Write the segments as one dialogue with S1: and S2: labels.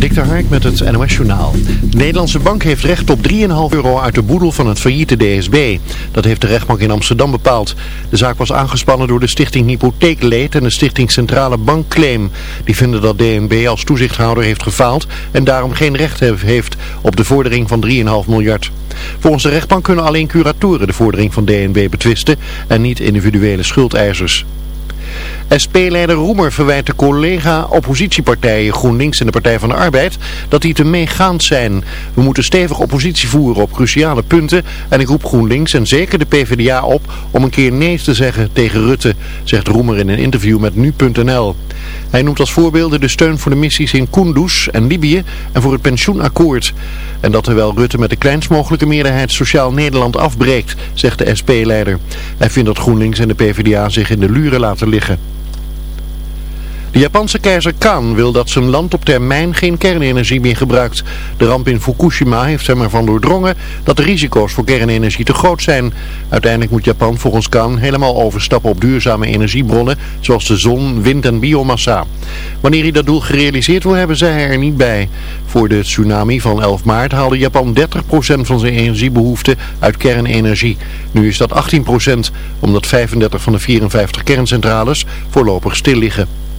S1: Dik de Hark met het NOS Journaal. De Nederlandse bank heeft recht op 3,5 euro uit de boedel van het failliete DSB. Dat heeft de rechtbank in Amsterdam bepaald. De zaak was aangespannen door de stichting Hypotheekleed en de stichting Centrale Bankclaim. Die vinden dat DNB als toezichthouder heeft gefaald en daarom geen recht heeft op de vordering van 3,5 miljard. Volgens de rechtbank kunnen alleen curatoren de vordering van DNB betwisten en niet individuele schuldeisers. SP-leider Roemer verwijt de collega-oppositiepartijen GroenLinks en de Partij van de Arbeid dat die te meegaand zijn. We moeten stevig oppositie voeren op cruciale punten en ik roep GroenLinks en zeker de PvdA op om een keer nee te zeggen tegen Rutte, zegt Roemer in een interview met Nu.nl. Hij noemt als voorbeelden de steun voor de missies in Kunduz en Libië en voor het pensioenakkoord. En dat terwijl Rutte met de kleinst mogelijke meerderheid Sociaal Nederland afbreekt, zegt de SP-leider. Hij vindt dat GroenLinks en de PvdA zich in de luren laten liggen liggen. De Japanse keizer Kan wil dat zijn land op termijn geen kernenergie meer gebruikt. De ramp in Fukushima heeft hem ervan doordrongen dat de risico's voor kernenergie te groot zijn. Uiteindelijk moet Japan volgens Kan helemaal overstappen op duurzame energiebronnen zoals de zon, wind en biomassa. Wanneer hij dat doel gerealiseerd wil hebben, zei hij er niet bij. Voor de tsunami van 11 maart haalde Japan 30% van zijn energiebehoefte uit kernenergie. Nu is dat 18%, omdat 35 van de 54 kerncentrales voorlopig stil liggen.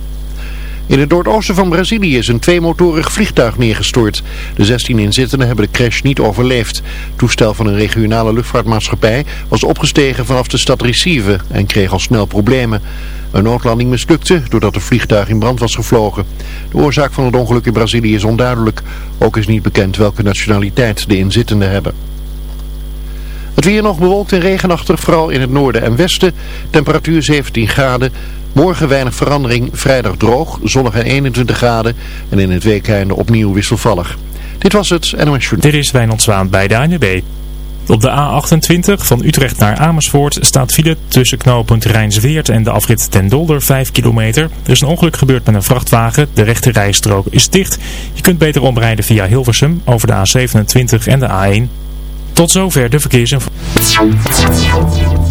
S1: In het noordoosten van Brazilië is een tweemotorig vliegtuig neergestort. De 16 inzittenden hebben de crash niet overleefd. Het toestel van een regionale luchtvaartmaatschappij was opgestegen vanaf de stad Recife en kreeg al snel problemen. Een noodlanding mislukte doordat het vliegtuig in brand was gevlogen. De oorzaak van het ongeluk in Brazilië is onduidelijk. Ook is niet bekend welke nationaliteit de inzittenden hebben. Het weer nog bewolkt en regenachtig, vooral in het noorden en westen. Temperatuur 17 graden. Morgen weinig verandering, vrijdag droog, zonnig en 21 graden. En in het weekende opnieuw wisselvallig. Dit was het NOS.
S2: Dit is Wijnand Zwaan bij de ANWB. Op de A28 van Utrecht naar Amersfoort staat file tussen knooppunt Rijnsweert en de afrit ten Dolder 5 kilometer. Er is een ongeluk gebeurd met een vrachtwagen. De rechte rijstrook is dicht. Je kunt beter omrijden via Hilversum over de A27 en de A1. Tot zover de verkeersinformatie.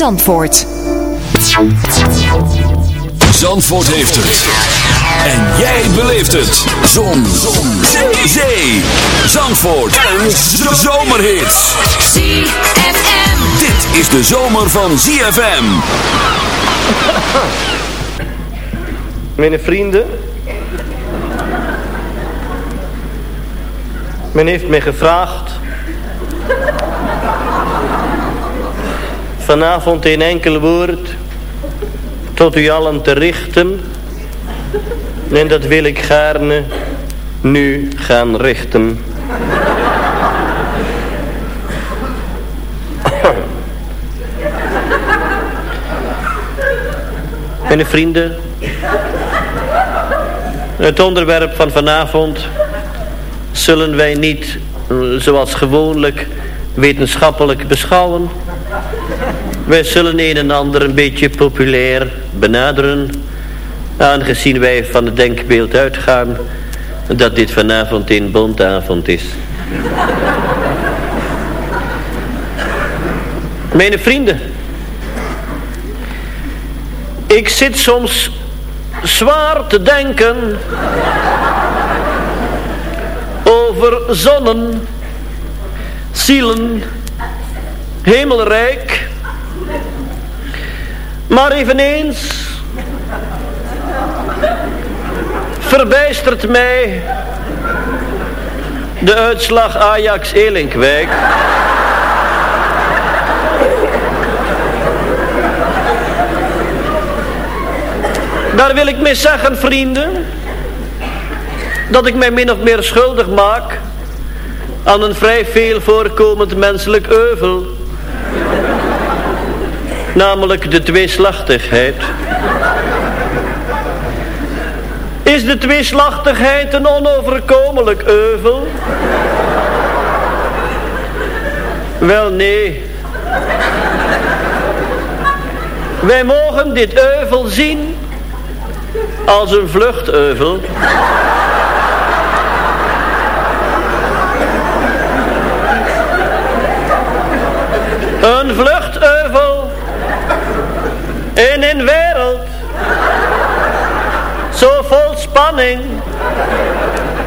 S3: Zandvoort.
S4: Zandvoort heeft het. En jij beleeft het. Zon. Zon. Zee. Zee. Zandvoort. Een zomerhit.
S5: ZFM.
S4: Dit is de zomer van ZFM.
S6: Mijn vrienden. Men heeft mij gevraagd. Vanavond in enkel woord tot u allen te richten. En dat wil ik gaarne nu gaan richten. Mijn vrienden, Het onderwerp van vanavond zullen wij niet eh, zoals gewoonlijk wetenschappelijk beschouwen. Wij zullen een en ander een beetje populair benaderen, aangezien wij van het denkbeeld uitgaan dat dit vanavond een bondavond is. Mijn vrienden, ik zit soms zwaar te denken over zonnen, zielen, hemelrijk. Maar eveneens verbijstert mij de uitslag Ajax-Elinkwijk. Daar wil ik mee zeggen, vrienden, dat ik mij min of meer schuldig maak aan een vrij veel voorkomend menselijk euvel. Namelijk de tweeslachtigheid. Is de tweeslachtigheid een onoverkomelijk euvel? Wel nee. Wij mogen dit euvel zien als een vluchteuvel. Een vluchteuvel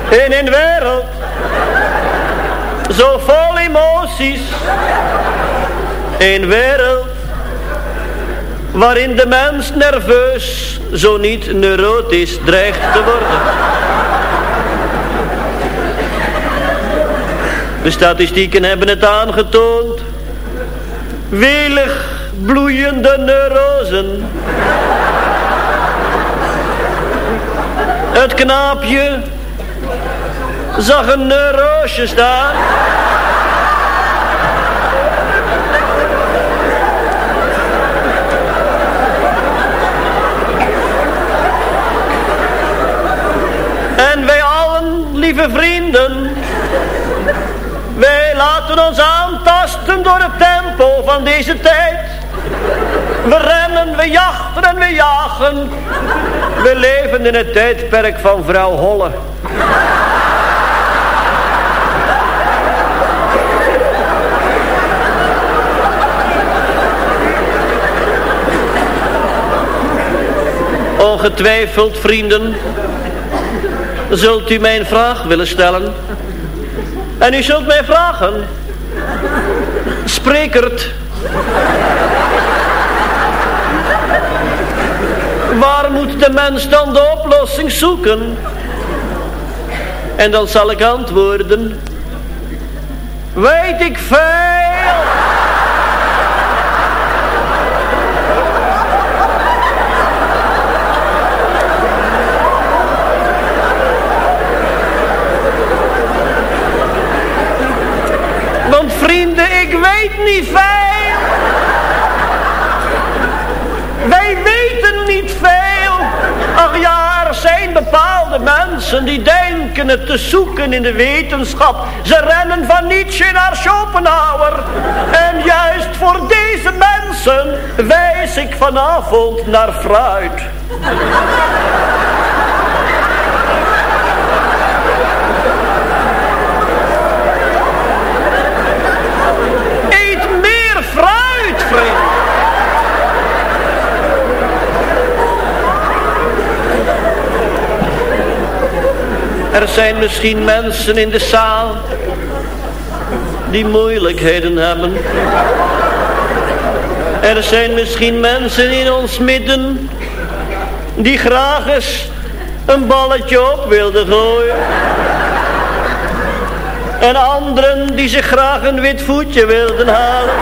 S6: In een wereld zo vol emoties. Een wereld waarin de mens nerveus, zo niet neurotisch, dreigt te worden. De statistieken hebben het aangetoond. Welig bloeiende neurosen. Het knaapje zag een neurosje staan. En wij allen, lieve vrienden, wij laten ons aantasten door het tempo van deze tijd. We rennen, we jachten en we jagen. We leven in het tijdperk van vrouw Holle. Ongetwijfeld, vrienden, zult u mijn vraag willen stellen. En u zult mij vragen, sprekert, waar moet de mens dan de oplossing zoeken? En dan zal ik antwoorden, weet ik veel. Want vrienden, ik weet niet veel. Wij weten niet veel. Ach ja, er bepaalde mensen die denken het te zoeken in de wetenschap. Ze rennen van Nietzsche naar Schopenhauer. En juist voor deze mensen wijs ik vanavond naar fruit. Eet meer fruit, vriend. Er zijn misschien mensen in de zaal die moeilijkheden hebben. Er zijn misschien mensen in ons midden die graag eens een balletje op wilden gooien. En anderen die zich graag een wit voetje wilden halen.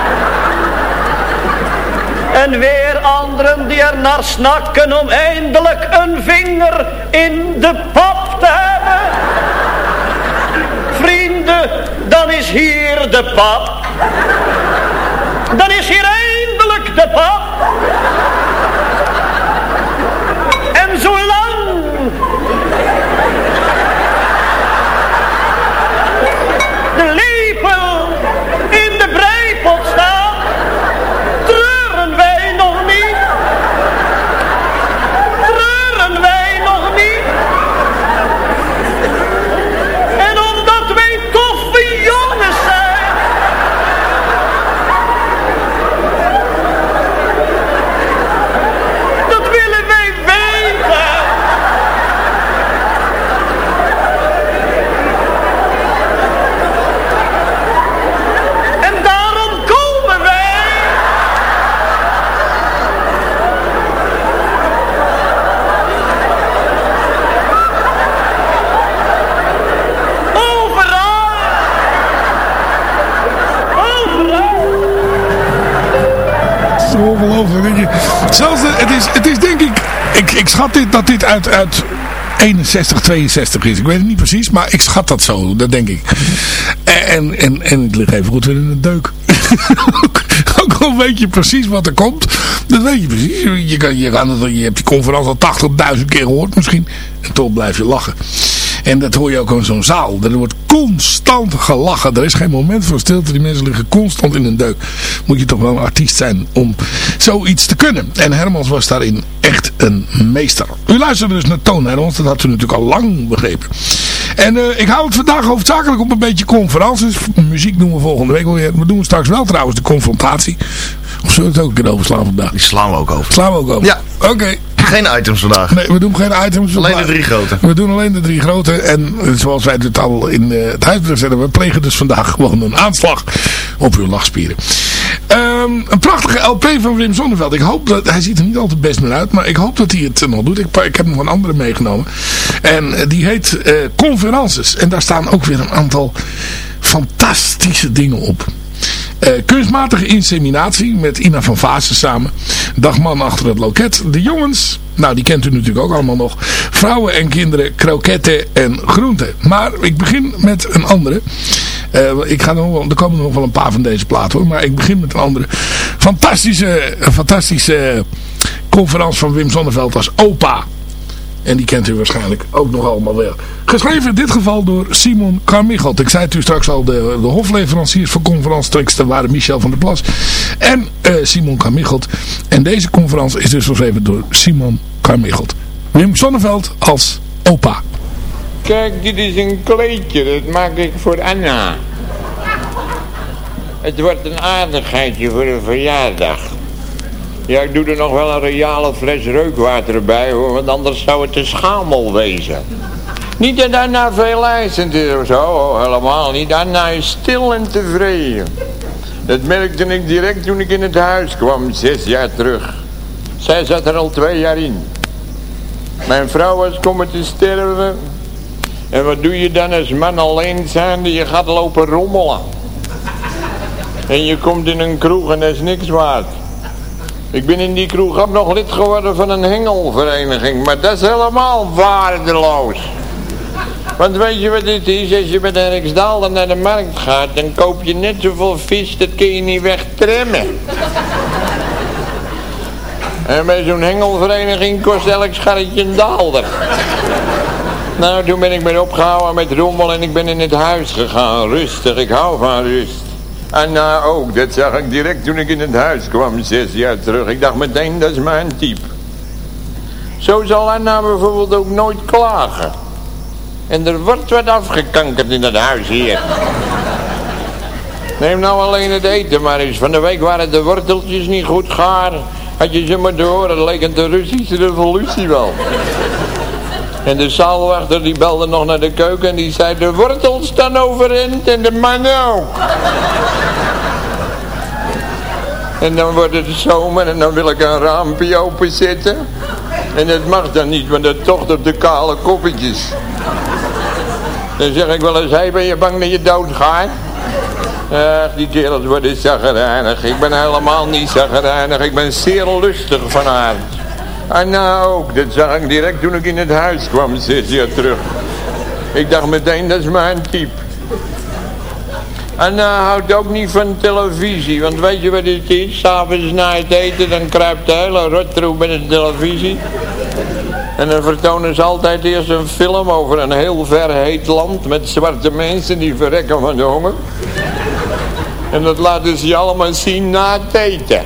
S6: En weer anderen die er naar snakken om eindelijk een vinger in de pap Vrienden, dan is hier de pap. Dan is hier eindelijk de pap.
S7: Ongelooflijk. Weet je. Zelfs, het, is, het is denk ik, ik, ik schat dit, dat dit uit, uit 61, 62 is. Ik weet het niet precies, maar ik schat dat zo. Dat denk ik. En, en, en het ligt even goed weer in de deuk. ook, al weet je precies wat er komt. Dat weet je precies. Je, kan, je, kan, je hebt die conferentie al 80.000 keer gehoord misschien. En toch blijf je lachen. En dat hoor je ook in zo'n zaal. Er wordt constant gelachen. Er is geen moment van stilte. Die mensen liggen constant in een deuk. Moet je toch wel een artiest zijn om zoiets te kunnen. En Hermans was daarin echt een meester. U luisterde dus naar Toon Hermans. Dat had u natuurlijk al lang begrepen. En eh, ik hou het vandaag hoofdzakelijk op een beetje conferences. Muziek doen we volgende week alweer. We doen straks wel trouwens de confrontatie. Of zullen we het ook een keer overslaan vandaag?
S8: Die slaan we ook over.
S7: Slaan we ook over?
S8: Ja.
S7: Oké.
S8: Geen items vandaag.
S7: Nee, we doen geen items.
S8: Alleen de drie grote.
S7: We doen alleen de drie grote. En eh, zoals wij het al in eh, het huis zetten, we plegen dus vandaag gewoon een aanslag op uw lachspieren. Ehm, een prachtige LP van Wim Sonneveld. Ik hoop dat, hij ziet er niet altijd best meer uit, maar ik hoop dat hij het eh, nog doet. Ik, ik heb nog een andere meegenomen. En die heet eh Conferences. En daar staan ook weer een aantal fantastische dingen op. Eh, kunstmatige inseminatie met Ina van Vaassen samen. Dagman achter het loket. De jongens, nou die kent u natuurlijk ook allemaal nog. Vrouwen en kinderen, kroketten en groenten. Maar ik begin met een andere. Eh, ik ga nog er komen nog wel een paar van deze platen hoor. Maar ik begin met een andere. Fantastische, fantastische conferentie van Wim Sonneveld als opa. En die kent u waarschijnlijk ook nog allemaal wel. Geschreven in dit geval door Simon Carmichelt. Ik zei het u straks al, de, de hofleveranciers van conferentieteksten waren Michel van der Plas en eh, Simon Carmichelt. En deze conferentie is dus geschreven door Simon Carmichelt. Wim Sonneveld als opa.
S9: Kijk, dit is een kleedje, dat maak ik voor Anna. Het wordt een aardigheidje voor een verjaardag. Ja, ik doe er nog wel een reale fles reukwater bij hoor, want anders zou het een schamel wezen. Niet dat Anna veel eisend is of zo, helemaal niet. Anna is stil en tevreden. Dat merkte ik direct toen ik in het huis kwam, zes jaar terug. Zij zat er al twee jaar in. Mijn vrouw was komen te sterven. En wat doe je dan als man alleen zijnde? Je gaat lopen rommelen. En je komt in een kroeg en dat is niks waard. Ik ben in die kroeg ook nog lid geworden van een hengelvereniging. Maar dat is helemaal waardeloos. Want weet je wat dit is? Als je met een naar de markt gaat... dan koop je net zoveel vis, dat kun je niet wegtremmen. En bij zo'n hengelvereniging kost elk scharretje een daalder. Nou, toen ben ik me opgehouden met rommel en ik ben in het huis gegaan. Rustig, ik hou van rust. En nou ook, dat zag ik direct toen ik in het huis kwam, zes jaar terug. Ik dacht meteen, dat is mijn type. Zo zal Anna bijvoorbeeld ook nooit klagen. En er wordt wat afgekankerd in het huis hier. Neem nou alleen het eten maar eens. Van de week waren de worteltjes niet goed gaar. Had je ze maar door, het leek een de Russische revolutie wel. En de zaalwachter die belde nog naar de keuken en die zei... De wortels staan overeind en de man ook. En dan wordt het zomer en dan wil ik een raampje openzetten. En dat mag dan niet, want dat tocht op de kale koppetjes. Dan zeg ik wel eens, hey, ben je bang dat je doodgaat? Ach, die kerels worden zagrijnig. Ik ben helemaal niet zagrijnig. Ik ben zeer lustig van aard. En nou ook, dat zag ik direct toen ik in het huis kwam, zes jaar terug. Ik dacht meteen, dat is mijn type. En nou houdt ook niet van televisie, want weet je wat het is? S'avonds na het eten, dan kruipt de hele rotroep bij de televisie. En dan vertonen ze altijd eerst een film over een heel ver heet land met zwarte mensen die verrekken van de honger. En dat laten ze je allemaal zien na het eten.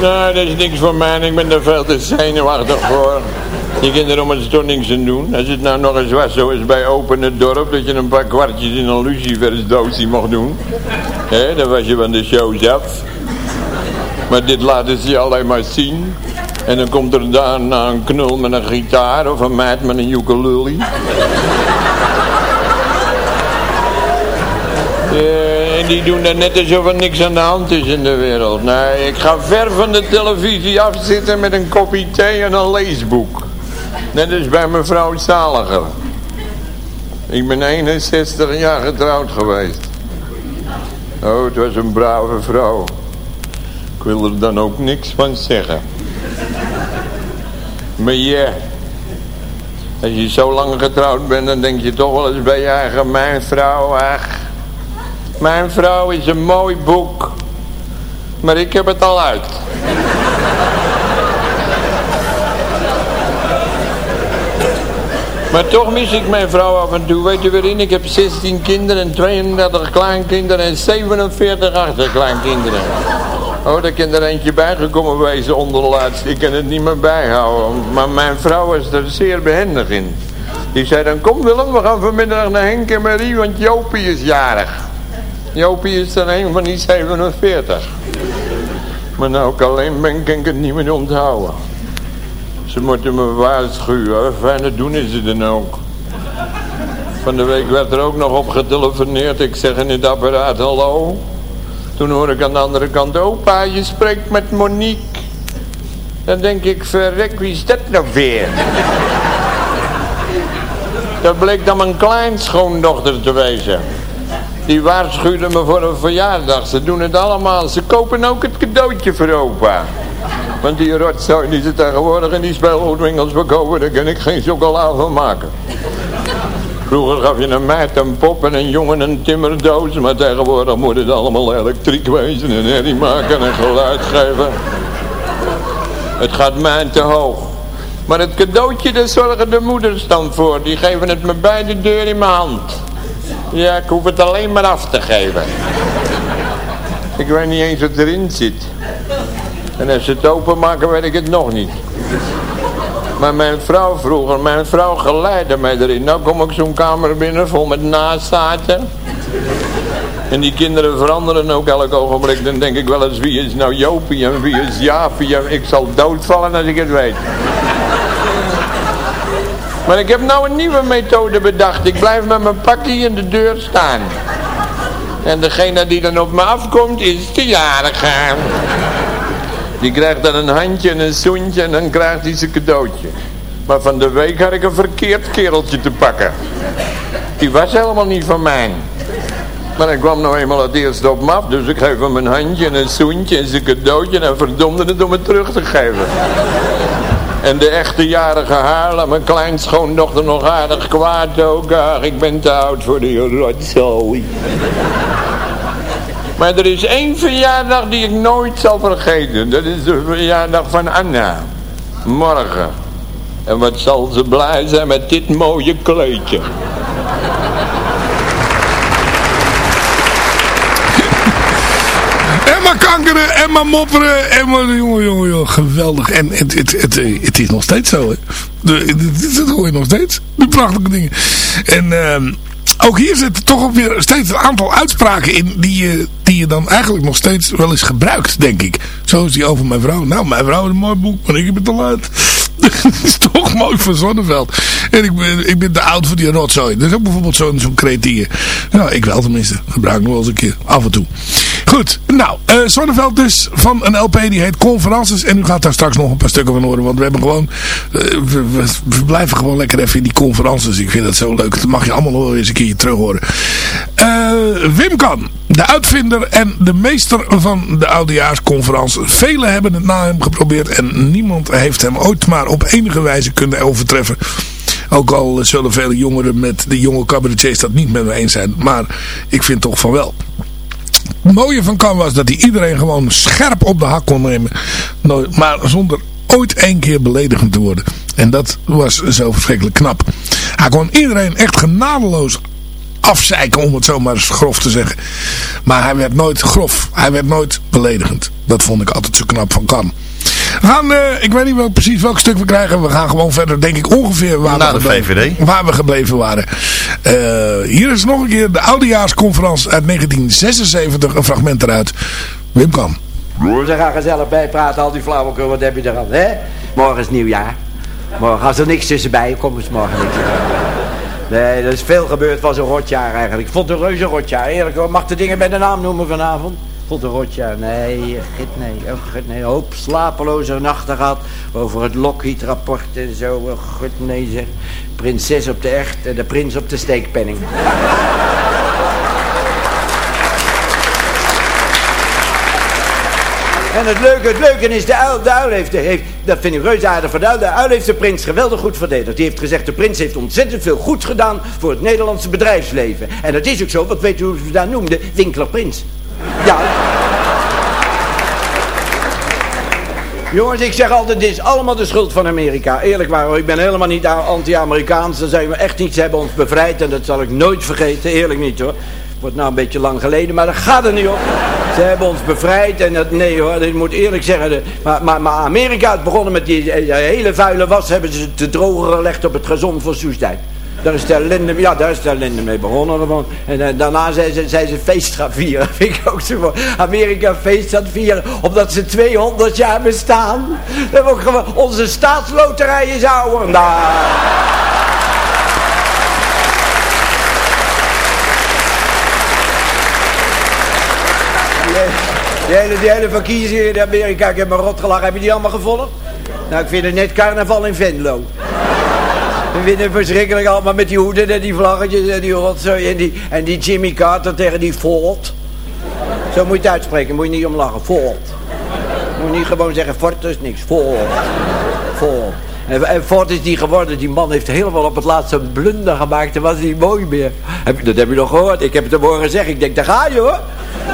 S9: Nou, dat is niks voor mij. Ik ben er veel te zenuwachtig voor. Kunt er om het toch niks aan doen. Als het nou nog eens was zoals bij Open het Dorp... dat je een paar kwartjes in een lucifersdoosje mocht doen. Hé, dan was je van de shows af. Maar dit laten ze alleen maar zien. En dan komt er daarna een knul met een gitaar... of een meid met een ukulele. Eh, en die doen dan net alsof er niks aan de hand is in de wereld. Nee, ik ga ver van de televisie afzitten met een kopje thee en een leesboek. Net als bij mevrouw Zaliger. Ik ben 61 jaar getrouwd geweest. Oh, het was een brave vrouw. Ik wil er dan ook niks van zeggen. Maar ja, als je zo lang getrouwd bent, dan denk je toch wel eens bij je eigen, mijn vrouw, ach. Mijn vrouw is een mooi boek, maar ik heb het al uit. Maar toch mis ik mijn vrouw af en toe. Weet je waarin? Ik heb 16 kinderen en 32 kleinkinderen en 47 achterkleinkinderen. Oh, daar kan er eentje bijgekomen wezen onder de laatste. Ik kan het niet meer bijhouden. Maar mijn vrouw was er zeer behendig in. Die zei dan, kom Willem, we gaan vanmiddag naar Henk en Marie, want Jopie is jarig. Jopie is dan een van die 47. Maar nou ik alleen ben, ik het niet meer onthouden. Ze moeten me waarschuwen. Fijne doen is ze dan ook. Van de week werd er ook nog op getelefoneerd. Ik zeg in het apparaat hallo. Toen hoor ik aan de andere kant, opa, je spreekt met Monique. Dan denk ik, verrek, wie is dat nou weer? Dat bleek dan mijn kleinschoondochter te wezen. Die waarschuwde me voor een verjaardag. Ze doen het allemaal. Ze kopen ook het cadeautje voor opa. Want die rotzooi die ze tegenwoordig in die speelgoedwinkels verkopen, daar kan ik geen chocola van maken. Vroeger gaf je een meid een pop en een jongen een timmerdoos, maar tegenwoordig moet het allemaal elektriek wezen en herrie maken en geluid geven. Het gaat mij te hoog. Maar het cadeautje, daar zorgen de moeders dan voor. Die geven het me bij de deur in mijn hand. Ja, ik hoef het alleen maar af te geven. Ik weet niet eens wat erin zit. En als ze het openmaken, weet ik het nog niet. Maar mijn vrouw vroeger, mijn vrouw geleidde mij erin. Nou kom ik zo'n kamer binnen vol met nazaten. En die kinderen veranderen ook elk ogenblik. Dan denk ik wel eens, wie is nou Jopie en wie is Jaapie? Ik zal doodvallen als ik het weet. Maar ik heb nou een nieuwe methode bedacht. Ik blijf met mijn pakje in de deur staan. En degene die dan op me afkomt is de jarige. Die krijgt dan een handje en een zoentje en dan krijgt hij zijn cadeautje. Maar van de week had ik een verkeerd kereltje te pakken. Die was helemaal niet van mij. Maar hij kwam nou eenmaal het eerste op me af, dus ik geef hem een handje en een zoentje en zijn cadeautje en verdomde het om het terug te geven. En de echte jarige Haarlem, mijn kleinschoondochter nog aardig kwaad ook. Ik ben te oud voor die rotzooi. Maar er is één verjaardag die ik nooit zal vergeten. Dat is de verjaardag van Anna. Morgen. En wat zal ze blij zijn met dit mooie kleedje.
S7: Maar kankeren, en maar mopperen, en maar jongen, jongen, jongen, geweldig. En het, het, het, het is nog steeds zo, hè. Dat hoor je nog steeds, die prachtige dingen. En uh, ook hier zitten toch ook weer steeds een aantal uitspraken in die je, die je dan eigenlijk nog steeds wel eens gebruikt, denk ik. Zo is die over mijn vrouw. Nou, mijn vrouw is een mooi boek, maar ik heb het al uit. dat is toch mooi voor Zonneveld. En ik ben, ik ben te oud voor die rotzooi. Dat is ook bijvoorbeeld zo'n zo'n kreet. Nou, ik wel tenminste. Gebruik nog wel eens een keer. Af en toe. Goed. Nou, uh, Zonneveld dus van een LP die heet Conferences. En u gaat daar straks nog een paar stukken van horen. Want we hebben gewoon... Uh, we, blijven gewoon lekker even in die conferences. Ik vind dat zo leuk. Dat mag je allemaal wel eens een keertje terug horen. Uh, Wim Kan. De uitvinder en de meester van de oudejaarsconferentie. Velen hebben het na hem geprobeerd. En niemand heeft hem ooit maar op enige wijze kunnen overtreffen. Ook al zullen vele jongeren met de jonge cabaretiers dat niet met me eens zijn. Maar ik vind toch van wel. Mooie van Kan was dat hij iedereen gewoon scherp op de hak kon nemen. Maar zonder ooit één keer beledigend te worden. En dat was zo verschrikkelijk knap. Hij kon iedereen echt genadeloos afzeiken om het zomaar grof te zeggen. Maar hij werd nooit grof. Hij werd nooit beledigend. Dat vond ik altijd zo knap van Kan. We gaan, uh, ik weet niet wel precies welk stuk we krijgen. We gaan gewoon verder, denk ik, ongeveer waar,
S8: Na
S7: we,
S8: de VVD.
S7: waar we gebleven waren. Uh, hier is nog een keer de oudejaarsconferentie uit 1976. Een fragment eruit. Wim Kam.
S10: Ze gaan gezellig bijpraten, al die flauwekul, wat heb je eraan, hè? Morgen is nieuwjaar. Morgen, als er niks tussenbij komt, is morgen niks. Nee, er is veel gebeurd, was een rotjaar eigenlijk. Ik vond het een reuze rotjaar, eerlijk hoor. Mag de dingen bij de naam noemen vanavond? Rotjaar, nee, git nee, oh nee. Een hoop slapeloze nachten gehad over het Lockheed-rapport en zo. Oh, nee zeg. Prinses op de echt en de prins op de steekpenning. En het leuke, het leuke is, de uil, de heeft, heeft, dat vind ik reuze aardig van de uil, de uil heeft de prins geweldig goed verdedigd. Die heeft gezegd, de prins heeft ontzettend veel goed gedaan voor het Nederlandse bedrijfsleven. En dat is ook zo, wat weet u hoe ze dat noemden? Winkler Prins. Ja. Jongens, ik zeg altijd, dit is allemaal de schuld van Amerika. Eerlijk waar, hoor, ik ben helemaal niet anti-Amerikaans. Dan zijn we echt niet, ze hebben ons bevrijd en dat zal ik nooit vergeten. Eerlijk niet hoor. Wordt nou een beetje lang geleden, maar dat gaat er niet op. Ze hebben ons bevrijd en dat, nee hoor, ik moet eerlijk zeggen. Maar, maar, maar Amerika is begonnen met die, die hele vuile was, hebben ze te drogen gelegd op het gezond van Soestdijk. Daar is de ja, daar is de mee begonnen. En uh, daarna zijn ze, zijn ze feest gaan. Vind ik ook zo. Amerika feest vieren. Omdat ze 200 jaar bestaan. We hebben ook gewoon, onze staatsloterij is ouder. Die hele, die verkiezingen in Amerika, ik heb me rot gelachen. Heb je die allemaal gevolgd? Nou, ik vind het net carnaval in Venlo. We winnen verschrikkelijk allemaal met die hoeden en die vlaggetjes en die rotzooi en die, en die Jimmy Carter tegen die Ford. Zo moet je het uitspreken, moet je niet om lachen. Ford. Moet je niet gewoon zeggen Ford is niks. Ford. Ford. En, en Ford is die geworden. Die man heeft helemaal op het laatste blunder gemaakt. Dat was niet mooi meer. Heb, dat heb je nog gehoord. Ik heb het hem horen zeggen. Ik denk, daar ga je hoor.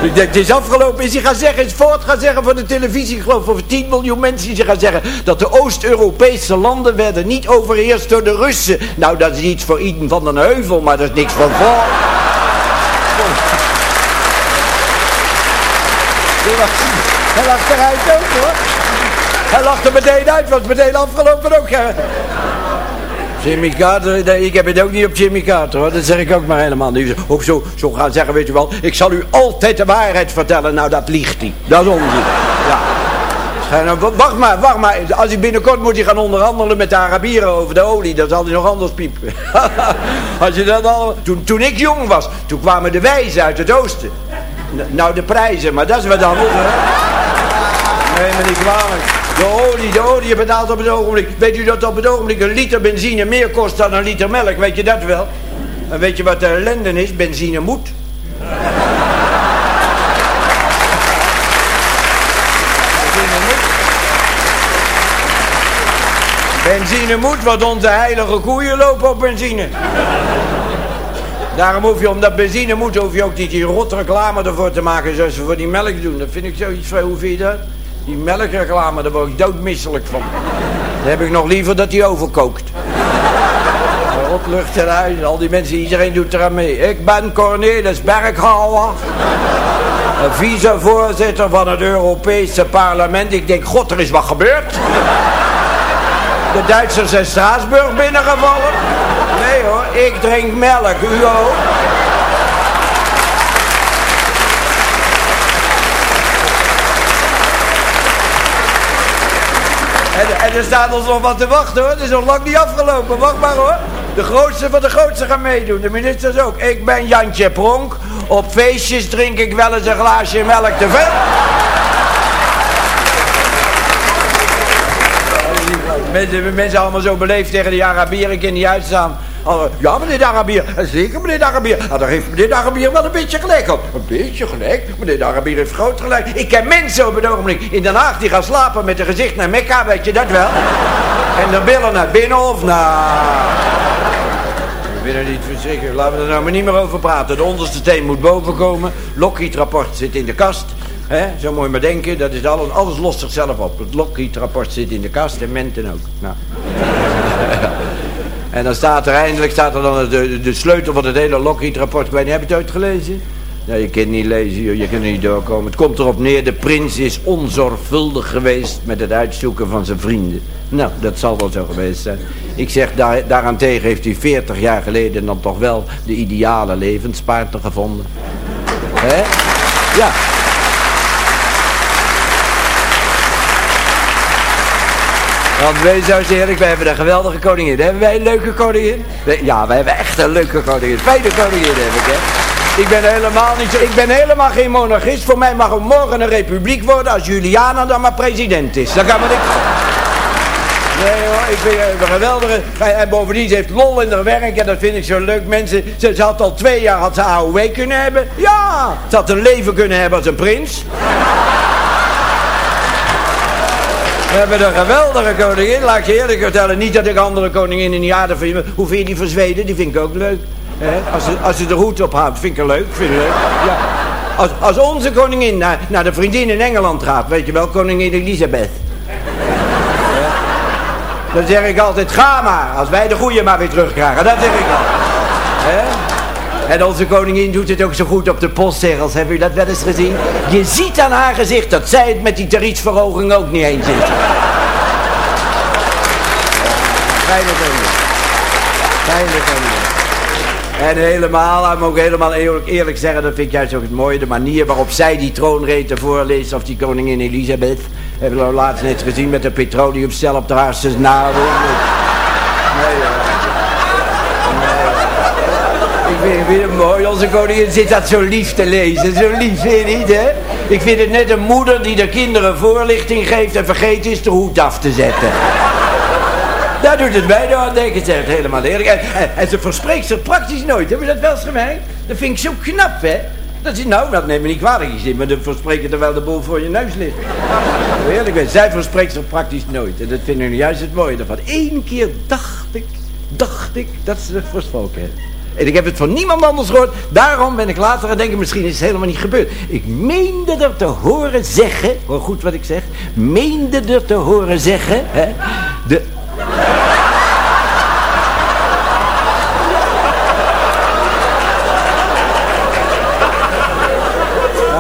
S10: Ik denk, het is afgelopen. Is hij gaan zeggen, is Ford gaan zeggen voor de televisie. Ik geloof voor 10 miljoen mensen die ze gaan zeggen. Dat de Oost-Europese landen werden niet overheerst door de Russen. Nou, dat is iets voor Iden van den Heuvel. Maar dat is niks van Ford. Hij lacht eruit ook hoor. Hij lacht er meteen uit, was meteen afgelopen ook. Hè. Jimmy Carter, ik heb het ook niet op Jimmy Carter hoor, dat zeg ik ook maar helemaal niet. Ook zo, zo gaan zeggen, weet je wel, ik zal u altijd de waarheid vertellen. Nou, dat liegt hij. Dat is onzin. Ja. Wacht maar, wacht maar. Als hij binnenkort moet hij gaan onderhandelen met de Arabieren over de olie. Dan zal hij nog anders piepen. Als je dat al... Toen, toen ik jong was, toen kwamen de wijzen uit het oosten. Nou, de prijzen, maar dat is wat anders, hè. Nee, maar niet kwalijk. De olie, de olie betaalt op het ogenblik. Weet u dat op het ogenblik een liter benzine meer kost dan een liter melk? Weet je dat wel? En weet je wat de ellende is? Benzine moet. Benzine moet, want onze heilige koeien lopen op benzine. Daarom hoef je, omdat benzine moet, hoef je ook niet die rot reclame ervoor te maken zoals ze voor die melk doen. Dat vind ik zoiets van, hoe je dat? Die melkreclame, daar word ik doodmisselijk van. Dan heb ik nog liever dat die overkookt. Rot lucht eruit, al die mensen, iedereen doet eraan mee. Ik ben Cornelis Berghouwer. Vicevoorzitter van het Europese parlement. Ik denk, god, er is wat gebeurd. De Duitsers zijn Straatsburg binnengevallen. Nee hoor, ik drink melk, u ook. En, er staat ons nog wat te wachten hoor. Het is nog lang niet afgelopen. Wacht maar hoor. De grootste van de grootste gaan meedoen. De ministers ook. Ik ben Jantje Pronk. Op feestjes drink ik wel eens een glaasje melk te veel. Mensen, mensen allemaal zo beleefd tegen die Arabieren. Kan niet uitstaan. Ja, meneer de Arabier. Zeker, meneer de Arabier. Nou, daar heeft meneer de Arabier wel een beetje gelijk op. Een beetje gelijk? Meneer de Arabier heeft groot gelijk. Ik ken mensen op het ogenblik in Den Haag die gaan slapen met een gezicht naar Mekka, weet je dat wel? En de billen naar binnen of naar... Ik ben er niet verzekerd. Laten we er nou maar niet meer over praten. De onderste steen moet boven komen. Lockheed-rapport zit in de kast. He, zo moet je maar denken, dat is alles, alles lost zichzelf op. Het Lockheed-rapport zit in de kast en Menten ook. Nou. En dan staat er eindelijk staat er dan de, de sleutel van het hele Lockheed-rapport. Ik weet niet, heb je het ooit gelezen? Nee, je kunt niet lezen, je kunt niet doorkomen. Het komt erop neer, de prins is onzorgvuldig geweest met het uitzoeken van zijn vrienden. Nou, dat zal wel zo geweest zijn. Ik zeg, daar, daarentegen heeft hij 40 jaar geleden dan toch wel de ideale levenspartner gevonden. Hè? Ja. Want wees zo eerlijk, wij hebben een geweldige koningin. Hebben wij een leuke koningin? Ja, wij hebben echt een leuke koningin. Fijne koningin heb ik, hè. Ik ben helemaal niet ik ben helemaal geen monarchist. Voor mij mag er morgen een republiek worden als Juliana dan maar president is. Dan kan maar niks. Nee hoor, ik vind een geweldige. En bovendien, ze heeft lol in haar werk en dat vind ik zo leuk. Mensen, ze, ze had al twee jaar had ze AOW kunnen hebben. Ja, ze had een leven kunnen hebben als een prins. We hebben een geweldige koningin, laat ik je eerlijk vertellen. Niet dat ik andere koninginnen niet aardig vind. Hoe vind je die van Zweden? Die vind ik ook leuk. Als, ze, als ze de hoed ophoudt, vind ik leuk. Vind ik leuk. Ja. Als, als onze koningin naar, naar de vriendin in Engeland gaat, weet je wel, koningin Elisabeth. Dan zeg ik altijd, ga maar, als wij de goeie maar weer terugkrijgen. Dat zeg ik al. En onze koningin doet het ook zo goed op de postzegels. Hebben u dat wel eens gezien? Je ziet aan haar gezicht dat zij het met die tariefsverhoging ook niet eens is. Fijne koningin. Fijne koningin. En helemaal, laat me ook helemaal eerlijk, eerlijk zeggen, dat vind ik juist ook het mooie. De manier waarop zij die troonrede voorleest of die koningin Elisabeth. Hebben we laatst net gezien met de petroleumcel op de hartstikke navel. Nee, ja. Ik ik het mooi, onze koningin zit dat zo lief te lezen. Zo lief, vind je niet, hè? Ik vind het net een moeder die de kinderen voorlichting geeft en vergeet is de hoed af te zetten. Daar doet het mij nou aan denken, zeg het helemaal eerlijk. En, en, ze verspreekt zich praktisch nooit. Heb je dat wel eens gemerkt? Dat vind ik zo knap, hè? Dat is, nou, dat neem me niet kwalijk. Zit maar de verspreken terwijl de boel voor je neus ligt. Eerlijk ben, zij verspreekt zich praktisch nooit. En dat vind ik nu juist het mooie ervan. Eén keer dacht ik, dacht ik dat ze het versproken. En ik heb het van niemand anders gehoord. Daarom ben ik later gaan denken, misschien is het helemaal niet gebeurd. Ik meende er te horen zeggen, hoor goed wat ik zeg. Meende er te horen zeggen, hè. De...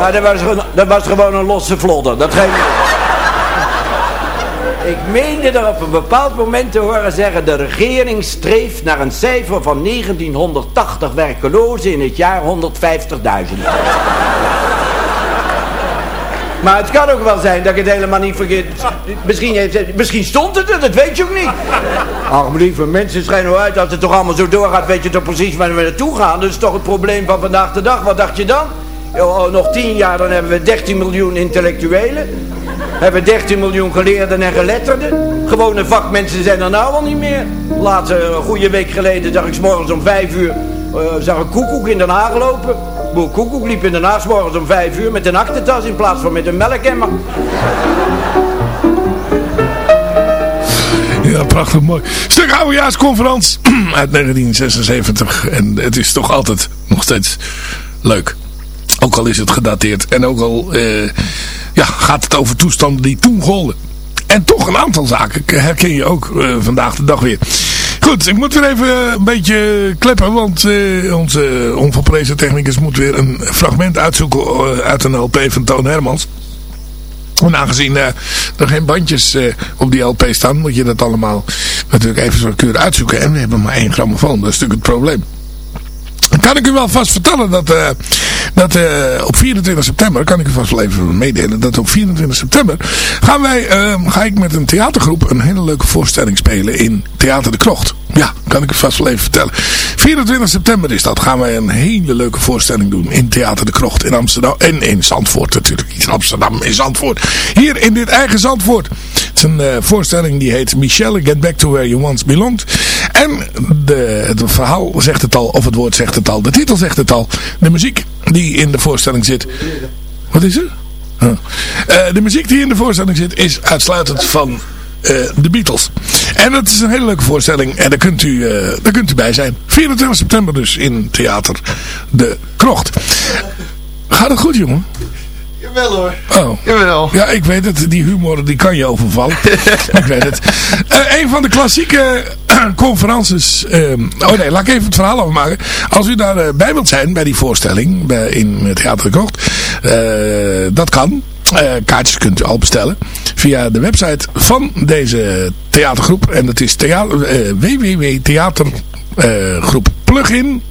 S10: Ja, dat was, gewoon- dat was gewoon een losse vlodder. Dat geeft. Ik meende er op een bepaald moment te horen zeggen... de regering streeft naar een cijfer van 1980 werkelozen in het jaar 150.000. Maar het kan ook wel zijn dat ik het helemaal niet vergeet. Misschien, misschien stond het er, dat weet je ook niet. Ach, lieve mensen, schijn nou uit. Als het toch allemaal zo doorgaat, weet je toch precies waar we naartoe gaan. Dat is toch het probleem van vandaag de dag. Wat dacht je dan? Oh, nog 10 jaar, dan hebben we 13 miljoen intellectuelen. Hebben 13 miljoen geleerden en geletterden. Gewone vakmensen zijn er nou al niet meer. Laatste, een goede week geleden, zag ik morgens om 5 uur... eh, zag ik Koekoek in Den Haag lopen. Boer Koekoek liep in Den Haag morgens om 5 uur met een aktentas in plaats van met een melkemmer.
S7: Ja, prachtig mooi. Stuk oudejaarsconferentie uit 1976. En het is toch altijd nog steeds leuk. Ook al is het gedateerd. En ook al eh, ja, gaat het over toestanden die toen golden. En toch een aantal zaken herken je ook eh, vandaag de dag weer. Goed, ik moet weer even een beetje kleppen. Want eh, onze onverprezen technicus moet weer een fragment uitzoeken eh, uit een LP van Toon Hermans. En aangezien eh, er geen bandjes eh, op die LP staan, moet je dat allemaal natuurlijk even zo keurig uitzoeken. En we hebben maar één grammofoon, dat is natuurlijk het probleem. Kan ik u wel vast vertellen dat, eh, dat eh, op 24 september, kan ik u vast wel even meedelen, dat op 24 september gaan wij, eh, ga ik met een theatergroep een hele leuke voorstelling spelen in Theater de Krocht. Ja, kan ik u vast wel even vertellen. 24 september is dat. Gaan wij een hele leuke voorstelling doen in Theater de Krocht in Amsterdam. En in Zandvoort natuurlijk. In Amsterdam, in Zandvoort. Hier in dit eigen Zandvoort. Het is een voorstelling die heet Michelle Get Back to Where You Once Belonged. En de, het verhaal zegt het al, of het woord zegt het al, de titel zegt het al. De muziek die in de voorstelling zit. Wat is er? Eh, de muziek die in de voorstelling zit is uitsluitend van eh, de Beatles. En het is een hele leuke voorstelling en daar kunt u, eh, daar kunt u bij zijn. 24 september dus in Theater De Krocht. Gaat het goed jongen?
S8: Jawel hoor.
S7: Oh.
S8: Jawel.
S7: Ja, ik weet het. Die humor die kan je overvallen. ik weet het. Een van de klassieke conferences. ehm, oh nee, laat ik even het verhaal afmaken. Als u daar eh, bij wilt zijn bij die voorstelling bij, in Theater de Krocht. eh, dat kan. Eh, kaartjes kunt u al bestellen. Via de website van deze theatergroep. En dat is theater, eh, www.theatergroep plugin.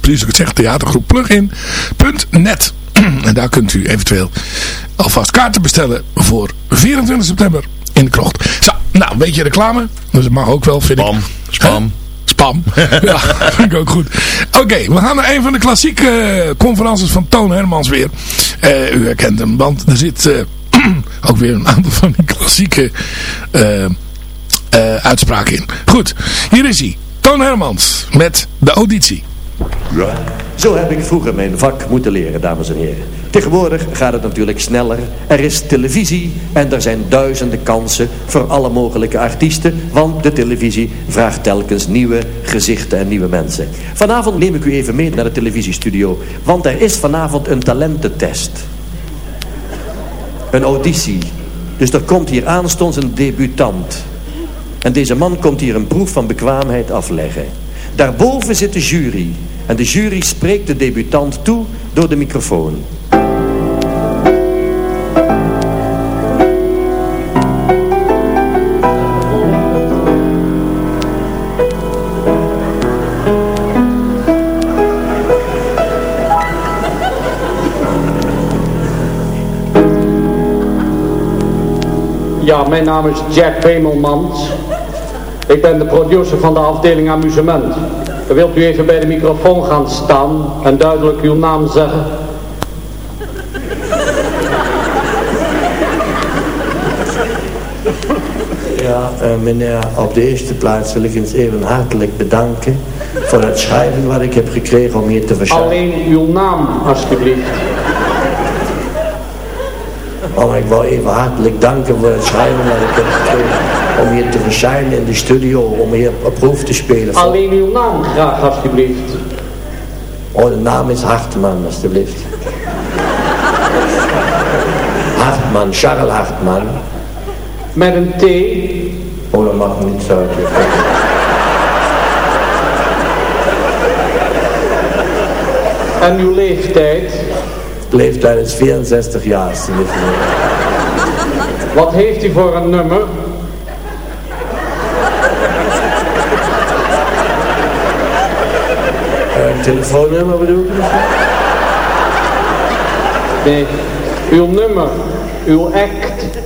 S7: Precies ik het zeg. Theatergroep plugin.net. En daar kunt u eventueel alvast kaarten bestellen voor 24 september in de krocht. Zo, nou, een beetje reclame. Dus dat mag ook wel, vind
S8: Spam.
S7: ik.
S8: Spam.
S7: Spam. ja, vind ik ook goed. Oké, we gaan naar een van de klassieke eh, conferences van Toon Hermans weer. Eh, u herkent hem, want er zit eh, ook weer een aantal van die klassieke uitspraken in. Goed, hier is hij. Toon Hermans met de auditie.
S11: Ja. Zo heb ik vroeger mijn vak moeten leren, dames en heren. Tegenwoordig gaat het natuurlijk sneller. Er is televisie en er zijn duizenden kansen voor alle mogelijke artiesten. Want de televisie vraagt telkens nieuwe gezichten en nieuwe mensen. Vanavond neem ik u even mee naar de televisiestudio. Want er is vanavond een talententest. Een auditie. Dus er komt hier aanstonds een debutant. En deze man komt hier een proef van bekwaamheid afleggen. Daarboven zit de jury. En de jury spreekt de debutant toe door de microfoon.
S12: Ja, mijn naam is Jack Pemelmans. Ik ben de producer van de afdeling amusement. Wilt u even bij de microfoon gaan staan en duidelijk uw naam zeggen?
S11: Ja, uh, meneer, op de eerste plaats wil ik eens even hartelijk bedanken voor het schrijven wat ik heb gekregen om hier te verschijnen.
S12: Alleen uw naam, alstublieft.
S11: Oh, ik wil even hartelijk danken voor het schrijven wat ik heb gekregen om hier te verschijnen in de studio, om hier op proef te spelen.
S12: Alleen uw naam graag, alstublieft.
S11: Oh, de naam is Hartman, alstublieft. Hartman, Charles Hartman.
S12: Met een T.
S11: Oh, dat mag niet zo.
S12: En uw leeftijd?
S11: Leeftijd is 64 jaar.
S12: Wat heeft u voor een nummer?
S11: Een telefoonnummer bedoel ik?
S12: Nee, uw nummer, uw act.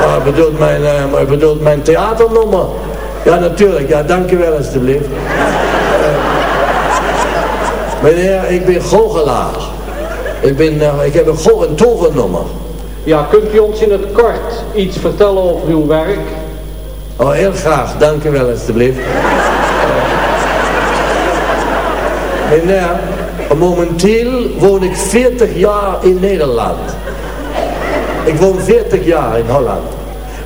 S11: Ah, bedoelt mijn, uh, bedoelt mijn theaternummer? Ja, natuurlijk. Ja, dank u wel alstublieft. Uh, meneer, ik ben goochelaar. Ik, ben, uh, ik heb een, een tovernummer.
S12: Ja, kunt u ons in het kort iets vertellen over uw werk?
S11: Oh, heel graag. Dank u wel alstublieft. Meneer, momenteel woon ik 40 jaar in Nederland. Ik woon 40 jaar in Holland.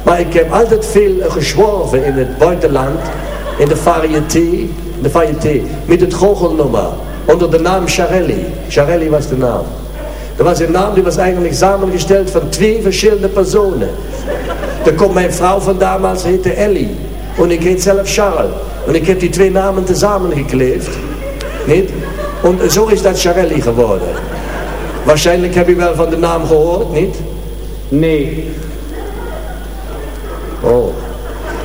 S11: Maar ik heb altijd veel gezworven in het buitenland. In de variété. De variété. Met het goochelnummer. Onder de naam Charelli. Charelli was de naam. Dat was een naam die was eigenlijk samengesteld van twee verschillende personen. Er komt mijn vrouw van damals, heette Ellie. En ik heet zelf Charles. En ik heb die twee namen tezamen gekleefd. Niet? En zo is dat Charelli geworden. Waarschijnlijk heb je wel van de naam gehoord, niet?
S12: Nee.
S11: Oh.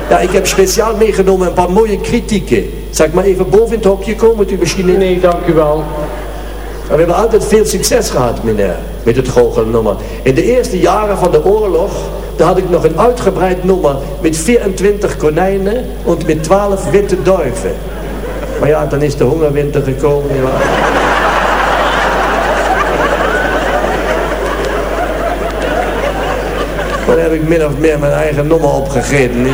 S11: Ja, ik heb speciaal meegenomen een paar mooie kritieken. Zal ik maar even boven in het hokje komen? Moet u misschien niet...
S12: Nee, dank u wel.
S11: We hebben altijd veel succes gehad, meneer, met het goochelnummer. In de eerste jaren van de oorlog, daar had ik nog een uitgebreid nummer met 24 konijnen en met 12 witte duiven. Maar ja, dan is de hongerwinter gekomen. Ja. Dan heb ik min of meer mijn eigen nummer opgegeten. Niet?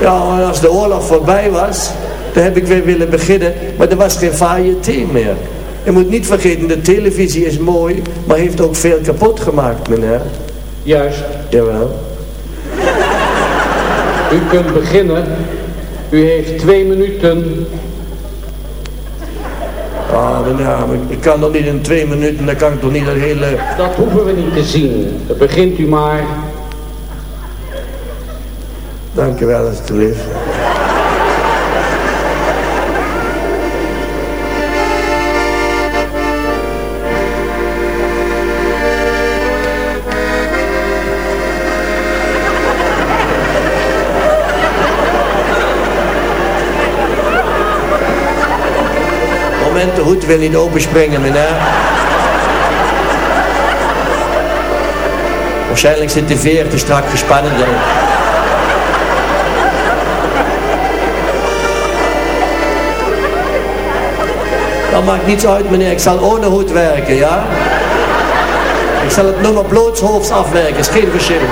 S11: Ja, en als de oorlog voorbij was, dan heb ik weer willen beginnen. Maar er was geen variété meer. Je moet niet vergeten, de televisie is mooi, maar heeft ook veel kapot gemaakt, meneer.
S12: Juist.
S11: Jawel.
S12: U kunt beginnen. U heeft twee minuten.
S11: Ah, ik kan nog niet in twee minuten, dan kan ik toch niet het hele...
S12: Dat hoeven we niet te zien. Dan begint u maar.
S11: Dank u wel, alstublieft. Moment, de hoed wil niet openspringen, meneer. Waarschijnlijk zit de veer te strak gespannen. Dan. Dat maakt niets uit, meneer. Ik zal ohne hoed werken, ja? Ik zal het nummer blootshoofds afwerken, is geen verschil.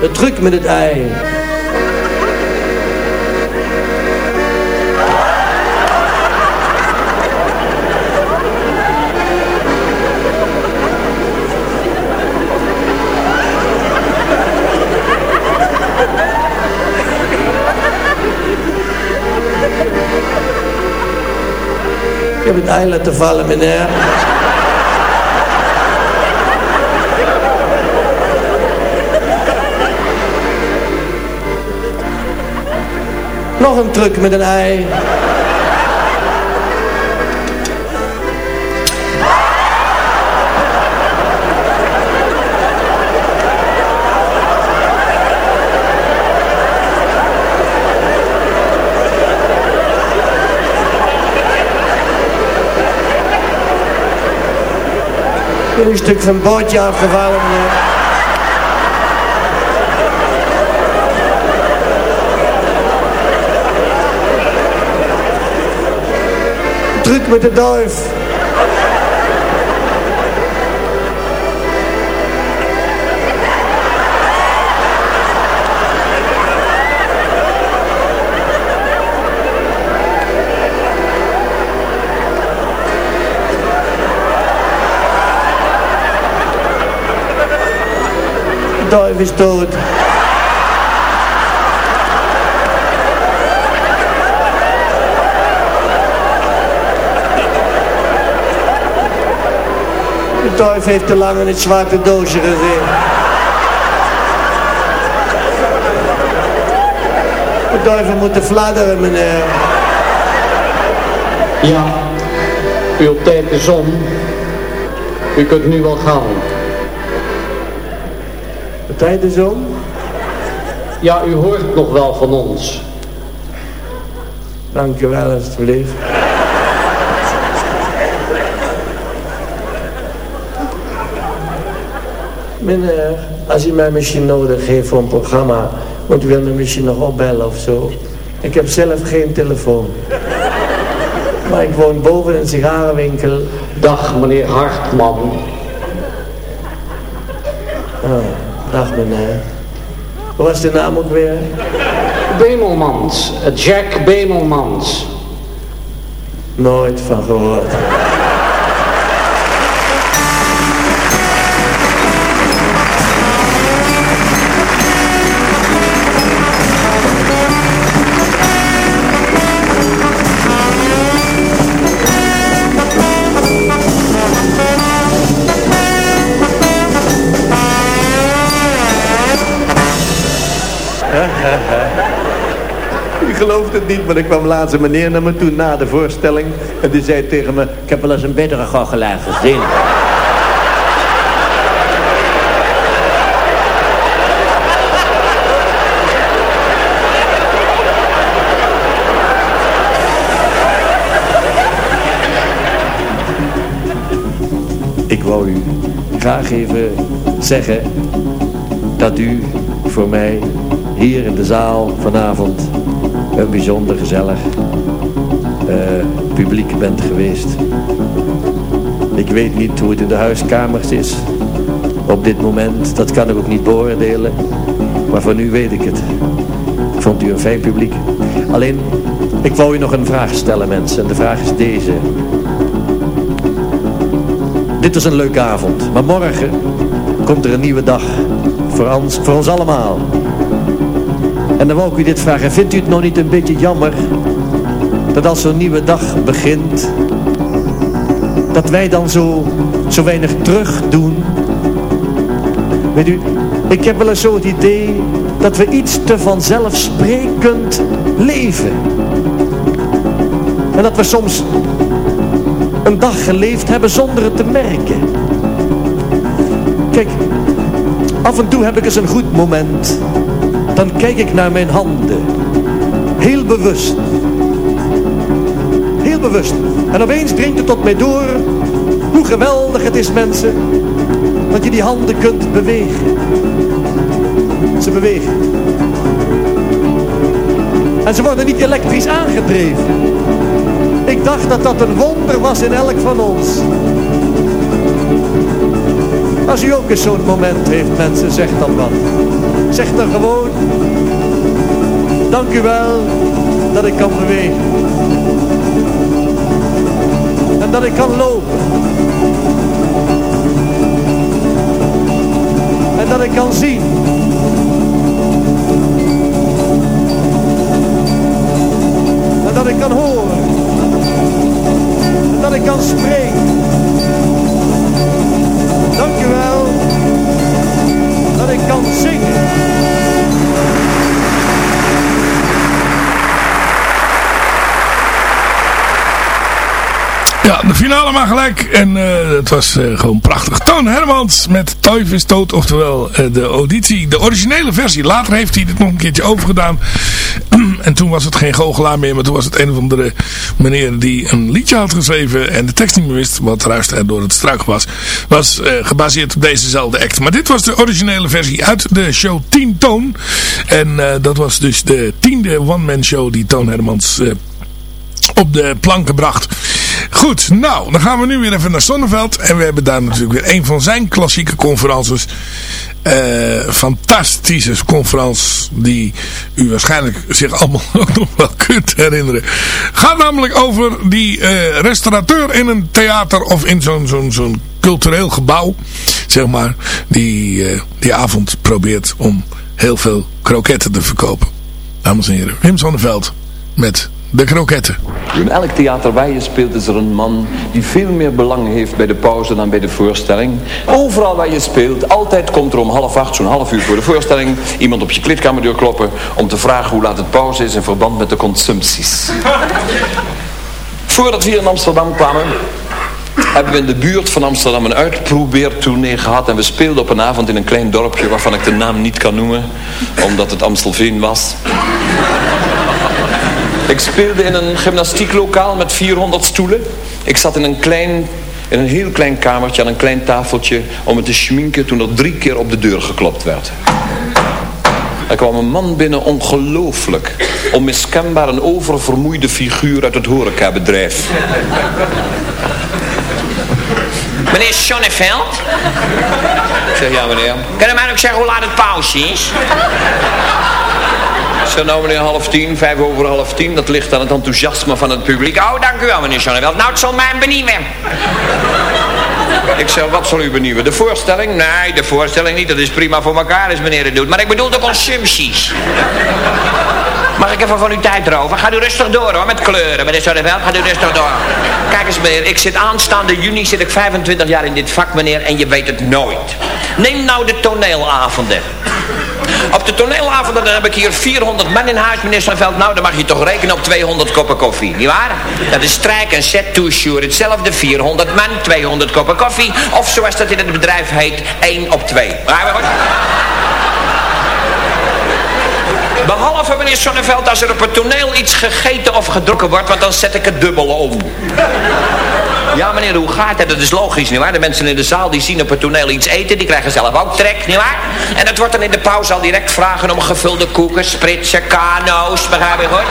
S11: Het truc met het ei. Het ei laten vallen, meneer. Nog een truc met een ei. Een stuk van bootje afgevallen. Truc met de duif. De duif is dood. De duif heeft te lang in het zwarte doosje gezeten. De duiven moeten fladderen, meneer.
S12: Ja, uw tijd is om. U kunt nu wel gaan.
S11: De tijd is om?
S12: Ja, u hoort nog wel van ons.
S11: Dank u wel, alstublieft. Meneer, als u mij misschien nodig heeft voor een programma, moet u wil me misschien nog opbellen of zo. Ik heb zelf geen telefoon. Maar ik woon boven een sigarenwinkel.
S12: Dag meneer Hartman.
S11: Oh, dag meneer. Hoe was de naam ook weer?
S12: Bemelmans, Jack Bemelmans.
S11: Nooit van gehoord.
S13: Niet, maar er kwam laatst een meneer naar me toe na de voorstelling. En die zei tegen me, ik heb wel eens een betere goochelaar gezien.
S11: Ik wou u graag even zeggen dat u voor mij hier in de zaal vanavond een bijzonder gezellig eh, publiek bent geweest. Ik weet niet hoe het in de huiskamers is op dit moment. Dat kan ik ook niet beoordelen. Maar van u weet ik het. Ik vond u een fijn publiek. Alleen, ik wou u nog een vraag stellen mensen. En de vraag is deze. Dit was een leuke avond. Maar morgen komt er een nieuwe dag. Voor ons, voor ons allemaal. En dan wou ik u dit vragen. Vindt u het nog niet een beetje jammer dat als zo'n nieuwe dag begint, dat wij dan zo, zo weinig terug doen? Weet u, ik heb wel eens zo het idee dat we iets te vanzelfsprekend leven. En dat we soms een dag geleefd hebben zonder het te merken. Kijk, af en toe heb ik eens een goed moment. Dan kijk ik naar mijn handen. Heel bewust. Heel bewust. En opeens dringt het tot mij door hoe geweldig het is mensen dat je die handen kunt bewegen. Ze bewegen. En ze worden niet elektrisch aangedreven. Ik dacht dat dat een wonder was in elk van ons. Als u ook eens zo'n moment heeft, mensen, zeg dan wat. zeg dan gewoon, dank u wel dat ik kan bewegen. En dat ik kan lopen. En dat ik kan zien. En dat ik kan horen. En dat ik kan spreken.
S7: Ja, de finale maar gelijk. En eh, het was eh, gewoon prachtig. Toon Hermans met Toif is dood. Oftewel eh, de auditie, de originele versie. Later heeft hij dit nog een keertje overgedaan. en toen was het geen goochelaar meer. Maar toen was het een of andere meneer die een liedje had geschreven. En de tekst niet meer wist. Wat ruist er door het struik was. Was gebaseerd op dezezelfde act. Maar dit was de originele versie uit de show 10 Toon. En dat was dus de tiende one-man show die Toon Hermans op de planken bracht. Goed, nou, dan gaan we nu weer even naar Sonneveld. En we hebben daar natuurlijk weer een van zijn klassieke conferences. Uh, fantastische conferentie die u waarschijnlijk zich allemaal nog wel kunt herinneren. Gaat namelijk over die uh, restaurateur in een theater of in zo'n zo'n cultureel gebouw. Zeg maar. Die uh, die avond probeert om heel veel kroketten te verkopen. Dames en heren, Wim Sonneveld met de kroketten.
S14: In elk theater waar je speelt is er een man die veel meer belang heeft bij de pauze dan bij de voorstelling. Overal waar je speelt, altijd komt er om half acht, zo'n half uur voor de voorstelling, iemand op je kleedkamerdeur kloppen om te vragen hoe laat het pauze is in verband met de consumpties. Voordat we hier in Amsterdam kwamen, hebben we in de buurt van Amsterdam een uitprobeertournee gehad. En we speelden op een avond in een klein dorpje waarvan ik de naam niet kan noemen, omdat het Amstelveen was. Ik speelde in een gymnastieklokaal met 400 stoelen. Ik zat in een klein in een heel klein kamertje aan een klein tafeltje om het te schminken toen er drie keer op de deur geklopt werd. Er kwam een man binnen, ongelooflijk. Onmiskenbaar een oververmoeide figuur uit het horecabedrijf.
S15: Meneer Sonneveld?
S14: Ik zeg ja meneer.
S15: Kan u mij ook zeggen hoe laat het pauze is?
S14: Zo nou meneer half tien, vijf over half tien. Dat ligt aan het enthousiasme van het publiek.
S15: Oh, dank u wel meneer Sonneveld. Nou, het zal mij benieuwen.
S14: Ik zeg, wat zal u benieuwen? De voorstelling? Nee, de voorstelling niet. Dat is prima voor elkaar als meneer het doet.
S15: Maar ik bedoel de consumpties. Mag ik even van uw tijd erover? Ga u rustig door hoor, met kleuren, meneer Sonneveld. Ga u rustig door. Kijk eens meneer, ik zit aanstaande juni, zit ik 25 jaar in dit vak meneer, en je weet het nooit. Neem nou de toneelavonden. Op de toneelavonden dan heb ik hier 400 man in huis, meneer Sonneveld. Nou, dan mag je toch rekenen op 200 koppen koffie, nietwaar? Dat is strijk en set to sure. Hetzelfde, 400 man, 200 koppen koffie. Of zoals dat in het bedrijf heet, 1 op 2. Behalve, meneer Sonneveld, als er op het toneel iets gegeten of gedronken wordt, want dan zet ik het dubbel om. Ja, meneer, hoe gaat het? Dat is logisch, nietwaar? De mensen in de zaal die zien op het toneel iets eten, die krijgen zelf ook trek, nietwaar? En het wordt dan in de pauze al direct vragen om gevulde koeken, spritsen, kano's, begrijp je goed?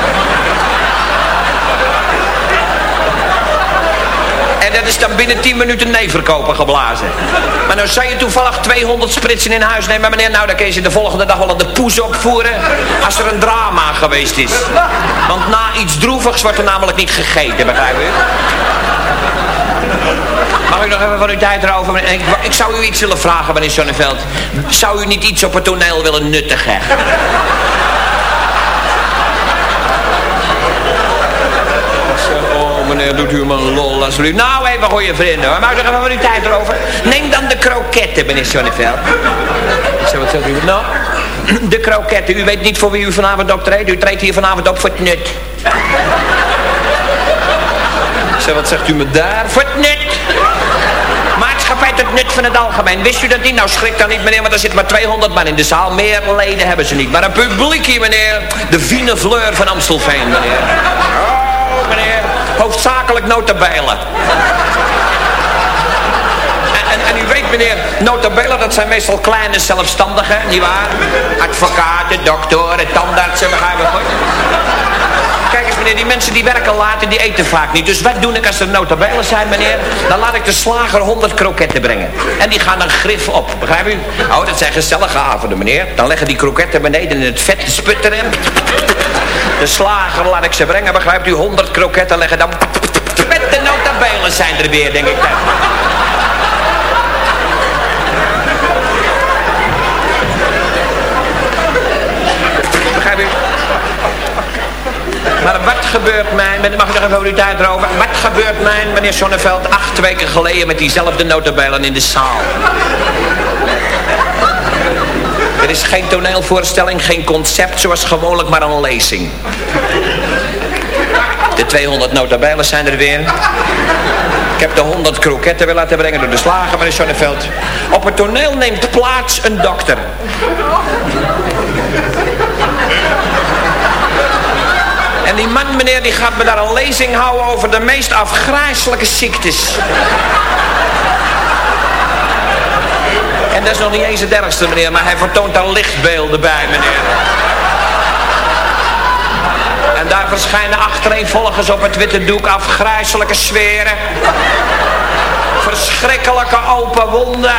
S15: En dat is dan binnen 10 minuten nee verkopen geblazen. Maar nou zou je toevallig 200 spritsen in huis nemen, meneer. Nou, dan kun je de volgende dag wel aan de poes opvoeren. Als er een drama geweest is. Want na iets droevigs wordt er namelijk niet gegeten, begrijp je? Mag ik nog even van uw tijd erover? Ik, ik zou u iets willen vragen, meneer Sonneveld. Zou u niet iets op het toneel willen nuttigen?
S14: Oh, meneer, doet u me een lol alsjeblieft.
S15: Nou, even goede vrienden hoor. Mag ik nog even van uw tijd erover? Neem dan de kroketten, meneer Sonneveld.
S14: Ik zeg, wat zegt u?
S15: Nou, de kroketten. U weet niet voor wie u vanavond optreedt. U treedt hier vanavond op voor het nut.
S14: Ik zeg, wat zegt u me daar?
S15: Voor het nut. Maatschappij tot nut van het algemeen. Wist u dat niet? Nou, schrik dan niet, meneer, want er zit maar 200 man in de zaal. Meer leden hebben ze niet. Maar een publiek hier, meneer. De fine fleur van Amstelveen, meneer. Oh, meneer. Hoofdzakelijk notabelen. En, en, u weet, meneer, notabelen, dat zijn meestal kleine zelfstandigen, nietwaar? Advocaten, doktoren, tandartsen, begrijp ik goed? Kijk eens meneer, die mensen die werken laat die eten vaak niet. Dus wat doe ik als er notabelen zijn meneer? Dan laat ik de slager 100 kroketten brengen. En die gaan een grif op, begrijp u? Oh, dat zijn gezellige avonden meneer. Dan leggen die kroketten beneden in het vet te sputteren. De slager laat ik ze brengen, begrijpt u? 100 kroketten leggen dan... Met de notabelen zijn er weer, denk ik. Begrijp u? Maar wat gebeurt mij, mag ik nog even over uw tijd erover? Wat gebeurt mij, meneer Sonneveld, acht weken geleden met diezelfde notabelen in de zaal? Er is geen toneelvoorstelling, geen concept, zoals gewoonlijk maar een lezing. De 200 notabelen zijn er weer. Ik heb de 100 kroketten weer laten brengen door de slager, meneer Sonneveld. Op het toneel neemt plaats een dokter. En die man, meneer, die gaat me daar een lezing houden over de meest afgrijzelijke ziektes. En dat is nog niet eens het ergste, meneer, maar hij vertoont daar lichtbeelden bij, meneer. En daar verschijnen achtereenvolgens op het witte doek afgrijzelijke sferen. Verschrikkelijke open wonden.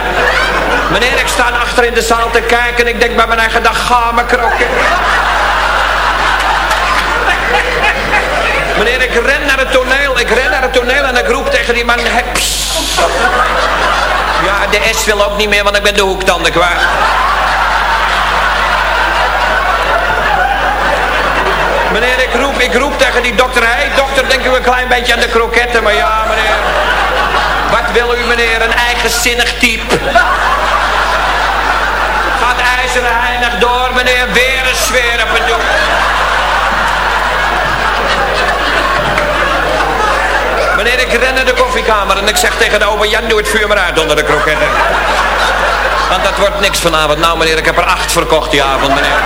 S15: Meneer, ik sta achter in de zaal te kijken en ik denk bij mijn eigen dag, ga me krokken. Meneer, ik ren naar het toneel, ik ren naar het toneel en ik roep tegen die man. Ja, de S wil ook niet meer, want ik ben de hoektanden kwijt. Meneer, ik roep, ik roep tegen die dokter, hé hey, dokter, denk u een klein beetje aan de kroketten, maar ja, meneer. Wat wil u, meneer, een eigenzinnig type. Gaat ijzeren heinig door, meneer, weer een sfeer op het. Meneer, ik ren naar de koffiekamer en ik zeg tegen de opa Jan, doe het vuur maar uit onder de kroketten. Want dat wordt niks vanavond. Nou meneer, ik heb er acht verkocht die avond, meneer.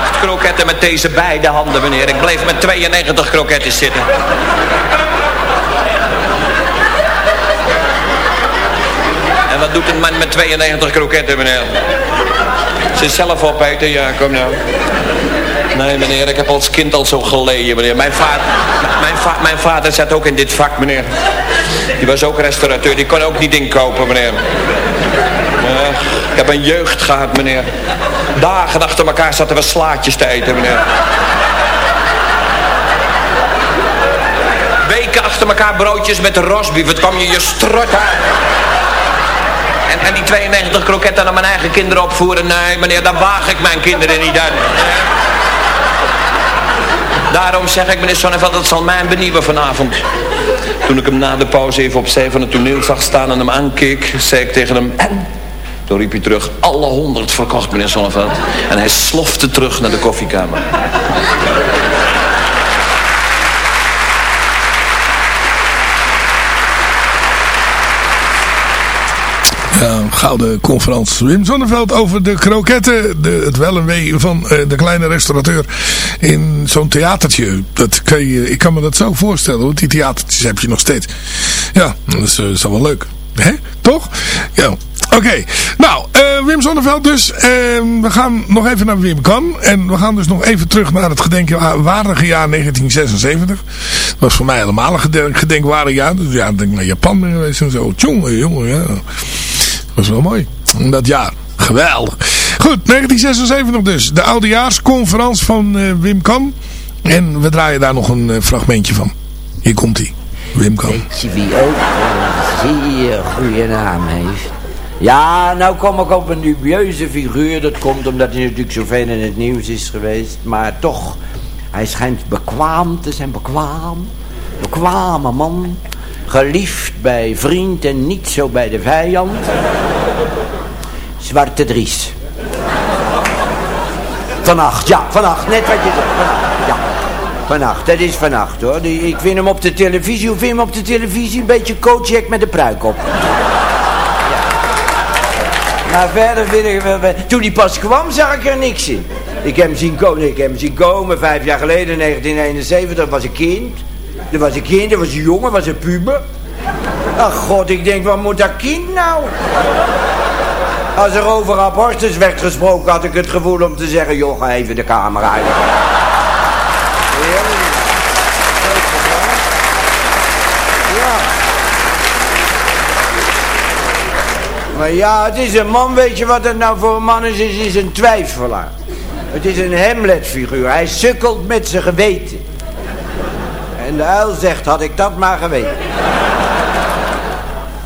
S15: Acht kroketten met deze beide handen, meneer. Ik bleef met 92 kroketten zitten. En wat doet een man met 92 kroketten, meneer? Ze zelf opeten, ja, kom nou. Nee, meneer, ik heb als kind al zo geleden, meneer. Mijn vader, mijn, mijn vader zat ook in dit vak, meneer. Die was ook restaurateur, die kon ook niet inkopen, meneer. Ja, ik heb een jeugd gehad, meneer. Dagen achter elkaar zaten we slaatjes te eten, meneer. Weken achter elkaar broodjes met rosbief. Wat kwam je je strot uit. En, en die 92 kroketten aan mijn eigen kinderen opvoeren. Nee, meneer, daar waag ik mijn kinderen niet aan. Daarom zeg ik, meneer Sonneveld, dat zal mij benieuwen vanavond. Toen ik hem na de pauze even op zij van het toneel zag staan en hem aankeek, zei ik tegen hem... En? Toen riep hij terug, alle honderd verkocht, meneer Sonneveld. En hij slofte terug naar de koffiekamer.
S7: Ja, gouden conferentie. Wim Zonneveld over de kroketten. De, het wel en wee van eh, de kleine restaurateur in zo'n theatertje. Dat kan je, ik kan me dat zo voorstellen. Want die theatertjes heb je nog steeds. Ja, dat is, is wel leuk. Hè? Toch? Ja. Oké, nou, eh, Wim Zonneveld dus. Eh, we gaan nog even naar Wim Kan. En we gaan dus nog even terug naar het gedenkwaardige jaar 1976. Dat was voor mij helemaal een gedenk, gedenkwaardig jaar. Dus ja, denk naar Japan geweest en zo. Tjonge, jongen, ja. Was wel mooi. Dat jaar. Geweldig. Goed, 1976 dus. De oudejaarsconferentie van uh, Wim Kan. En we draaien daar nog een uh, fragmentje van. Hier komt hij. Wim Kan.
S10: Weet je wie ook een zeer goede naam heeft? Ja, nou kom ik op een dubieuze figuur. Dat komt omdat hij natuurlijk zoveel in het nieuws is geweest. Maar toch, hij schijnt bekwaam te zijn. Bekwaam. Bekwame man. Geliefd bij vriend en niet zo bij de vijand. Zwarte Dries. Vannacht, ja, vannacht. Net wat je zegt. Vannacht, ja. Vannacht, dat is vannacht hoor. Ik vind hem op de televisie. Hoe vind hem op de televisie? Een beetje Kojak met de pruik op. Maar verder vind ik. Toen hij pas kwam, zag ik er niks in. Ik heb hem zien komen, ik heb hem zien komen vijf jaar geleden, 1971, was een kind. Dat was een kind, dat was een jongen, was een puber. Ach god, ik denk, wat moet dat kind nou? Als er over abortus werd gesproken, had ik het gevoel om te zeggen... joh, even de camera uit. Maar ja, het is een man, weet je wat het nou voor een man is? Het is een twijfelaar. Het is een Hamlet-figuur. Hij sukkelt met zijn geweten. De uil zegt, had ik dat maar geweten.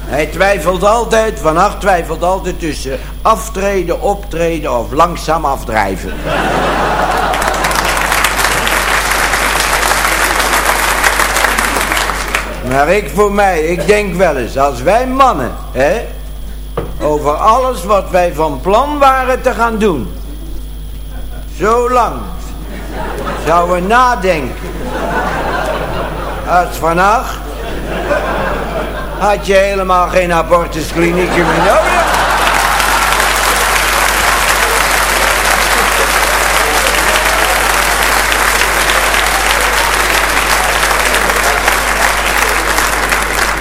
S10: Hij twijfelt altijd, vannacht twijfelt altijd tussen aftreden, optreden of langzaam afdrijven. Maar ik voor mij, ik denk wel eens, als wij mannen, hè, over alles wat wij van plan waren te gaan doen, zo lang zouden nadenken als vannacht, had je helemaal geen abortuskliniekje meer nodig.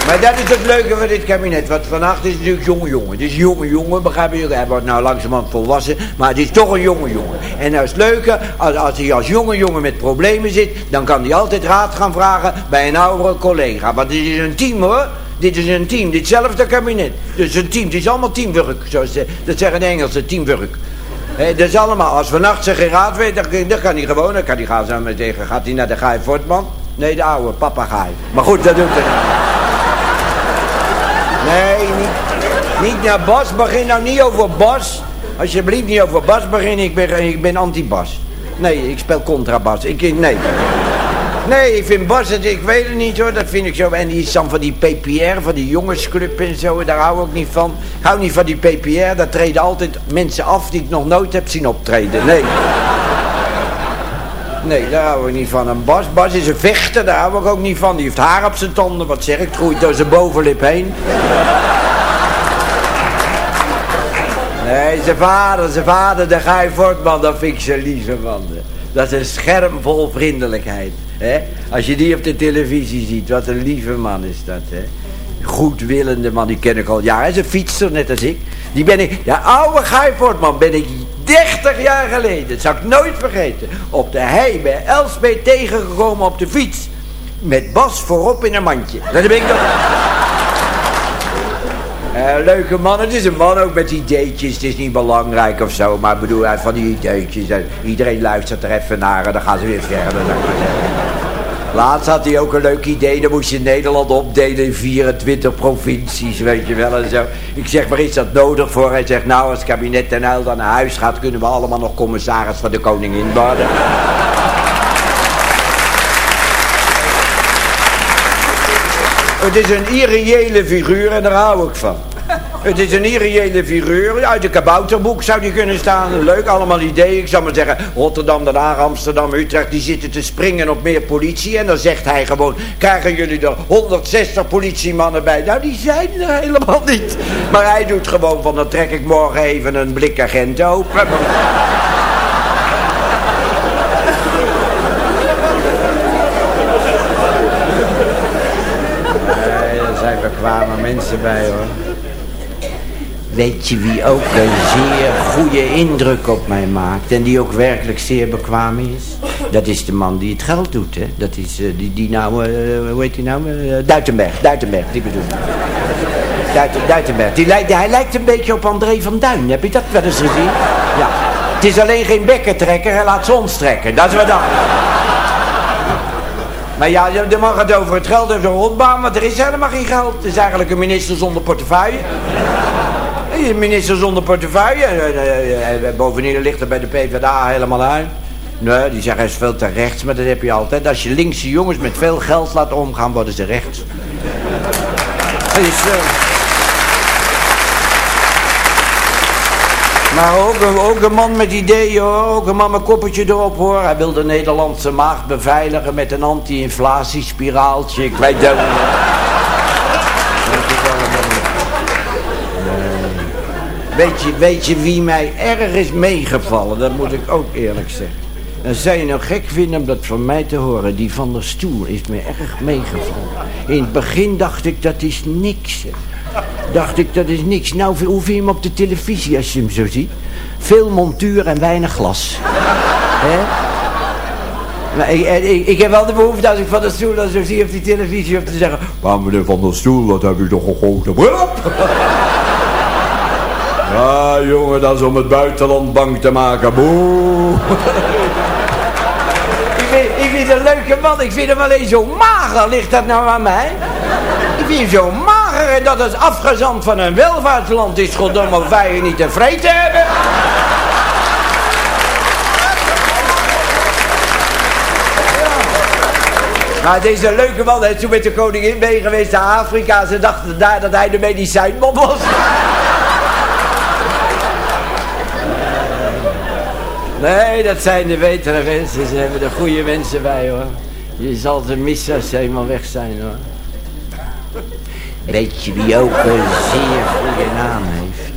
S10: Maar dat is het leuke van dit kabinet. Want vannacht is natuurlijk jonge jongen. Het is jonge jongen, begrijp je? Hij wordt nou langzamerhand volwassen. Maar het is toch een jonge jongen. En dat is het leuke, als, als hij als jonge jongen met problemen zit... dan kan hij altijd raad gaan vragen bij een oudere collega. Want dit is een team hoor. Dit is een team, ditzelfde kabinet. Dus een team, het is allemaal teamwork. Zoals ze, dat zeggen de Engelsen, teamwork. He, dat is allemaal, als vannacht ze geen raad weet, dan, kan hij gewoon, dan kan hij gaan samen tegen, gaat hij naar de Gaai Fortman? Nee, de oude, papa Gaai. Maar goed, dat doet hij. Nee, niet, naar Bas. Begin nou niet over Bas. Alsjeblieft niet over Bas beginnen. Ik ben, ik ben anti-Bas. Nee, ik speel contrabas. Ik, nee. Nee, ik vind Bas, ik weet het niet hoor, dat vind ik zo. En die is dan van die PPR, van die jongensclub en zo, daar hou ik niet van. Hou niet van die PPR, daar treden altijd mensen af die ik nog nooit heb zien optreden. Nee. Nee, daar hou ik niet van. En Bas, Bas is een vechter, daar hou ik ook niet van. Die heeft haar op zijn tanden, wat zeg ik, groeit door zijn bovenlip heen. Nee, zijn vader, zijn vader, de Guy Fortman, dat vind ik zijn lieve man. Dat is een scherm vol vriendelijkheid. Hè? Als je die op de televisie ziet, wat een lieve man is dat. Hè? Goedwillende man, die ken ik al jaren. Hij is een fietser, net als ik. Die ben ik, de oude Guy Fortman ben ik 30 jaar geleden, dat zou ik nooit vergeten, op de hei bij Elsbeet tegengekomen op de fiets. Met Bas voorop in een mandje. Dat ben ik toch... Uh, leuke man, het is een man ook met ideetjes, het is niet belangrijk of zo, maar ik bedoel, hij van die ideetjes, iedereen luistert er even naar en dan gaan ze weer verder. Laatst had hij ook een leuk idee, dan moest je Nederland opdelen in 24 provincies, weet je wel en zo. Ik zeg, waar is dat nodig voor? Hij zegt, nou, als het kabinet ten uil dan naar huis gaat, kunnen we allemaal nog commissaris van de koningin worden. Het is een irreële figuur en daar hou ik van. Het is een irreële figuur. Uit de kabouterboek zou die kunnen staan. Leuk, allemaal ideeën. Ik zou maar zeggen, Rotterdam, Den Haag, Amsterdam, Utrecht... die zitten te springen op meer politie. En dan zegt hij gewoon, krijgen jullie er 160 politiemannen bij? Nou, die zijn er helemaal niet. Maar hij doet gewoon van, dan trek ik morgen even een blik agent open. kwamen mensen bij hoor. Weet je wie ook een zeer goede indruk op mij maakt en die ook werkelijk zeer bekwaam is? Dat is de man die het geld doet, hè. Dat is uh, die, die nou, uh, hoe heet die nou? Uh, Duitenberg, Duitenberg, die bedoel ik. Duiten, Duitenberg. Die lijkt, hij lijkt een beetje op André van Duin. Heb je dat wel eens gezien? Ja. Het is alleen geen bekkentrekker, hij laat zons trekken. Dat is wat dan. Maar ja, dan mag het over het geld over de rondbaan, want er is helemaal geen geld. Het is eigenlijk een minister zonder portefeuille. Minister zonder portefeuille. Bovendien ligt er bij de PvdA helemaal uit. Nee, die zeggen is veel te rechts, maar dat heb je altijd. Als je linkse jongens met veel geld laat omgaan, worden ze rechts. Dus. Maar ook ook een man met ideeën ook een man met koppertje erop hoor. Hij wil de Nederlandse maag beveiligen met een anti-inflatiespiraaltje. Ik weet dat Weet je, weet je wie mij erg is meegevallen? Dat moet ik ook eerlijk zeggen. En zou je nou gek vinden om dat van mij te horen? Die van der Stoel is me erg meegevallen. In het begin dacht ik, dat is niks. Dacht ik, dat is niks. Nou, hoe vind je hem op de televisie als je hem zo ziet? Veel montuur en weinig glas. Hè? Maar ik, ik, ik, heb wel de behoefte als ik van de stoel dan zo zie op die televisie om te zeggen... Maar meneer Van der Stoel, wat heb je toch gegoten? Ja, jongen, dat is om het buitenland bang te maken. Boe. ik, vind, ik een leuke man. Ik vind hem alleen zo mager. Ligt dat nou aan mij? Ik vind hem zo mager en dat is afgezand van een welvaartsland is. Goddomme, of wij je niet te vreten hebben. Maar het is een leuke man. Is toen met de koningin mee geweest naar Afrika. Ze dachten daar dat hij de medicijnman was. Nee, dat zijn de betere mensen. Ze hebben er goede mensen bij hoor. Je zal als ze eenmaal weg zijn hoor. Weet je wie ook een zeer goede naam heeft?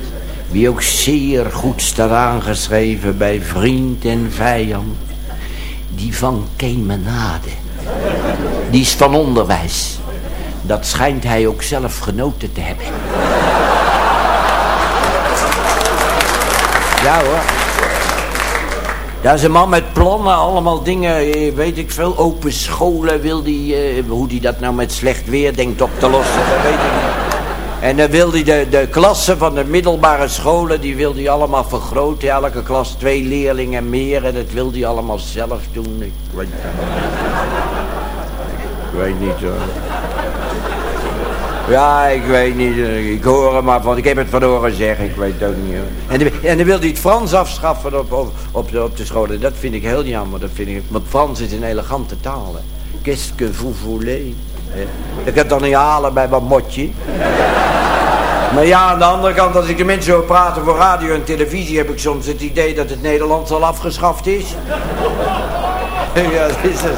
S10: Wie ook zeer goed staat aangeschreven bij vriend en vijand? Die van Kemenade. Die is van onderwijs. Dat schijnt hij ook zelf genoten te hebben. Ja hoor. Dat is een man met plannen, allemaal dingen, eh, weet ik veel, open scholen wil die, eh, hoe die dat nou met slecht weer denkt op te lossen, dat weet ik niet. En dan wil hij de, de klassen van de middelbare scholen, die wil hij allemaal vergroten, elke klas twee leerlingen meer en dat wil hij allemaal zelf doen. Ik weet, ik weet niet hoor. Ja, ik weet niet. eh, Ik hoor er maar van. Ik heb het van horen zeggen. Ik weet het ook niet. En, en dan wil hij het Frans afschaffen op, op, op, de, op de scholen. Dat vind ik heel jammer. Dat vind ik, want Frans is een elegante taal. Qu'est-ce que vous voulez? Ik het dan niet halen bij wat motje. Maar ja, aan de andere kant, als ik de mensen hoor praten voor radio en televisie... heb ik soms het idee dat het Nederlands al afgeschaft is. ja, dat is het.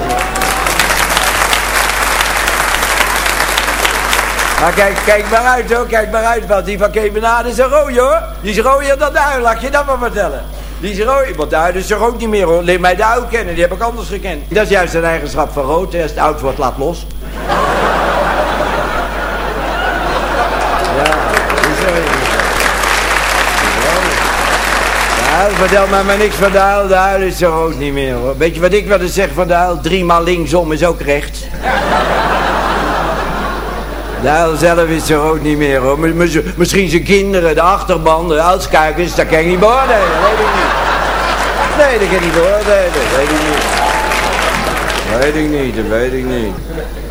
S10: Maar kijk, kijk maar uit hoor, kijk maar uit, want die van Kemenade is een hoor. Die is rooier dan de laat je dat maar vertellen. Die is rooi, want de is er ook niet meer hoor. Leer mij de uil kennen, die heb ik anders gekend. Dat is juist een eigenschap van rood, als het oud wordt, laat los. Ja, uil, vertel mij maar niks van de uil, de uil is er ook niet meer hoor. Weet je wat ik wilde zeggen van de uil? Driemaal linksom is ook rechts. Uil zelf is er ook niet meer hoor. Misschien zijn kinderen, de achterban, de uitskijkers, dat kan ik niet beoordelen. Weet ik niet. Nee, dat kan ik niet beoordelen. Dat weet ik niet. Weet ik niet, dat weet ik niet.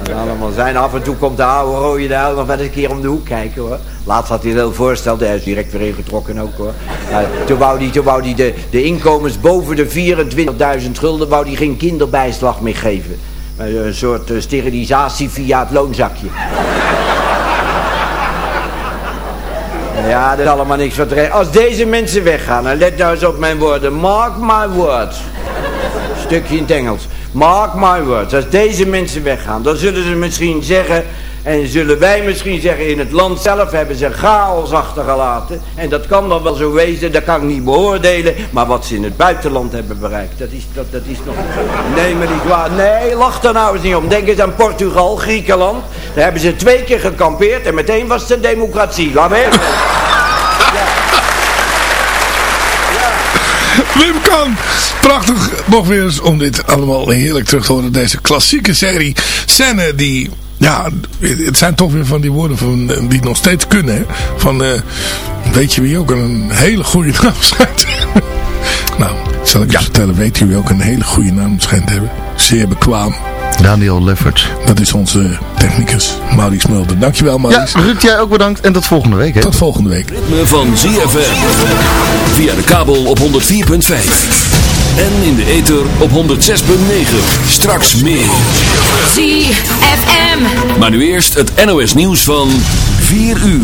S10: Kan allemaal zijn. Af en toe komt de oude rode de uil nog wel eens een keer om de hoek kijken hoor. Laatst had hij het heel voorsteld, hij is direct weer ingetrokken ook hoor. Toen wou hij, toen wou hij de, de inkomens boven de 24.000 gulden, wou hij geen kinderbijslag meer geven. Een soort eh, sterilisatie via het loonzakje. Ja, dat is allemaal niks van terecht. Als deze mensen weggaan, let nou eens op mijn woorden. Mark my words. Stukje in het Engels. Mark my words. Als deze mensen weggaan, dan zullen ze misschien zeggen... En zullen wij misschien zeggen, in het land zelf hebben ze chaos achtergelaten. En dat kan dan wel zo wezen, dat kan ik niet beoordelen. Maar wat ze in het buitenland hebben bereikt, dat is, dat, dat is nog... Nee, maar niet waar. Nee, lach er nou eens niet om. Denk eens aan Portugal, Griekenland. Daar hebben ze twee keer gekampeerd en meteen was het een democratie. Laat me even.
S7: Wim kan. Prachtig nog weer eens om dit allemaal heerlijk terug te horen. Deze klassieke serie scène die... Ja, het zijn toch weer van die woorden van, eh, die nog steeds kunnen. Hè? Van, eh, weet je wie ook een hele goede naam schijnt? nou, zal ik eens vertellen. Weet je wie ook een hele goede naam schijnt te hebben? Zeer bekwaam.
S8: Daniel Leffert.
S7: Dat is onze technicus, Maurice Mulder. Dankjewel,
S8: Ja,
S7: Maurice.
S8: Ruud, jij ook bedankt. En tot volgende week. Hè?
S7: Tot volgende week.
S4: ritme van ZFM. Via de kabel op 104.5. En in de ether op 106.9. Straks meer.
S3: ZFM.
S4: Maar nu eerst het NOS nieuws van 4 uur.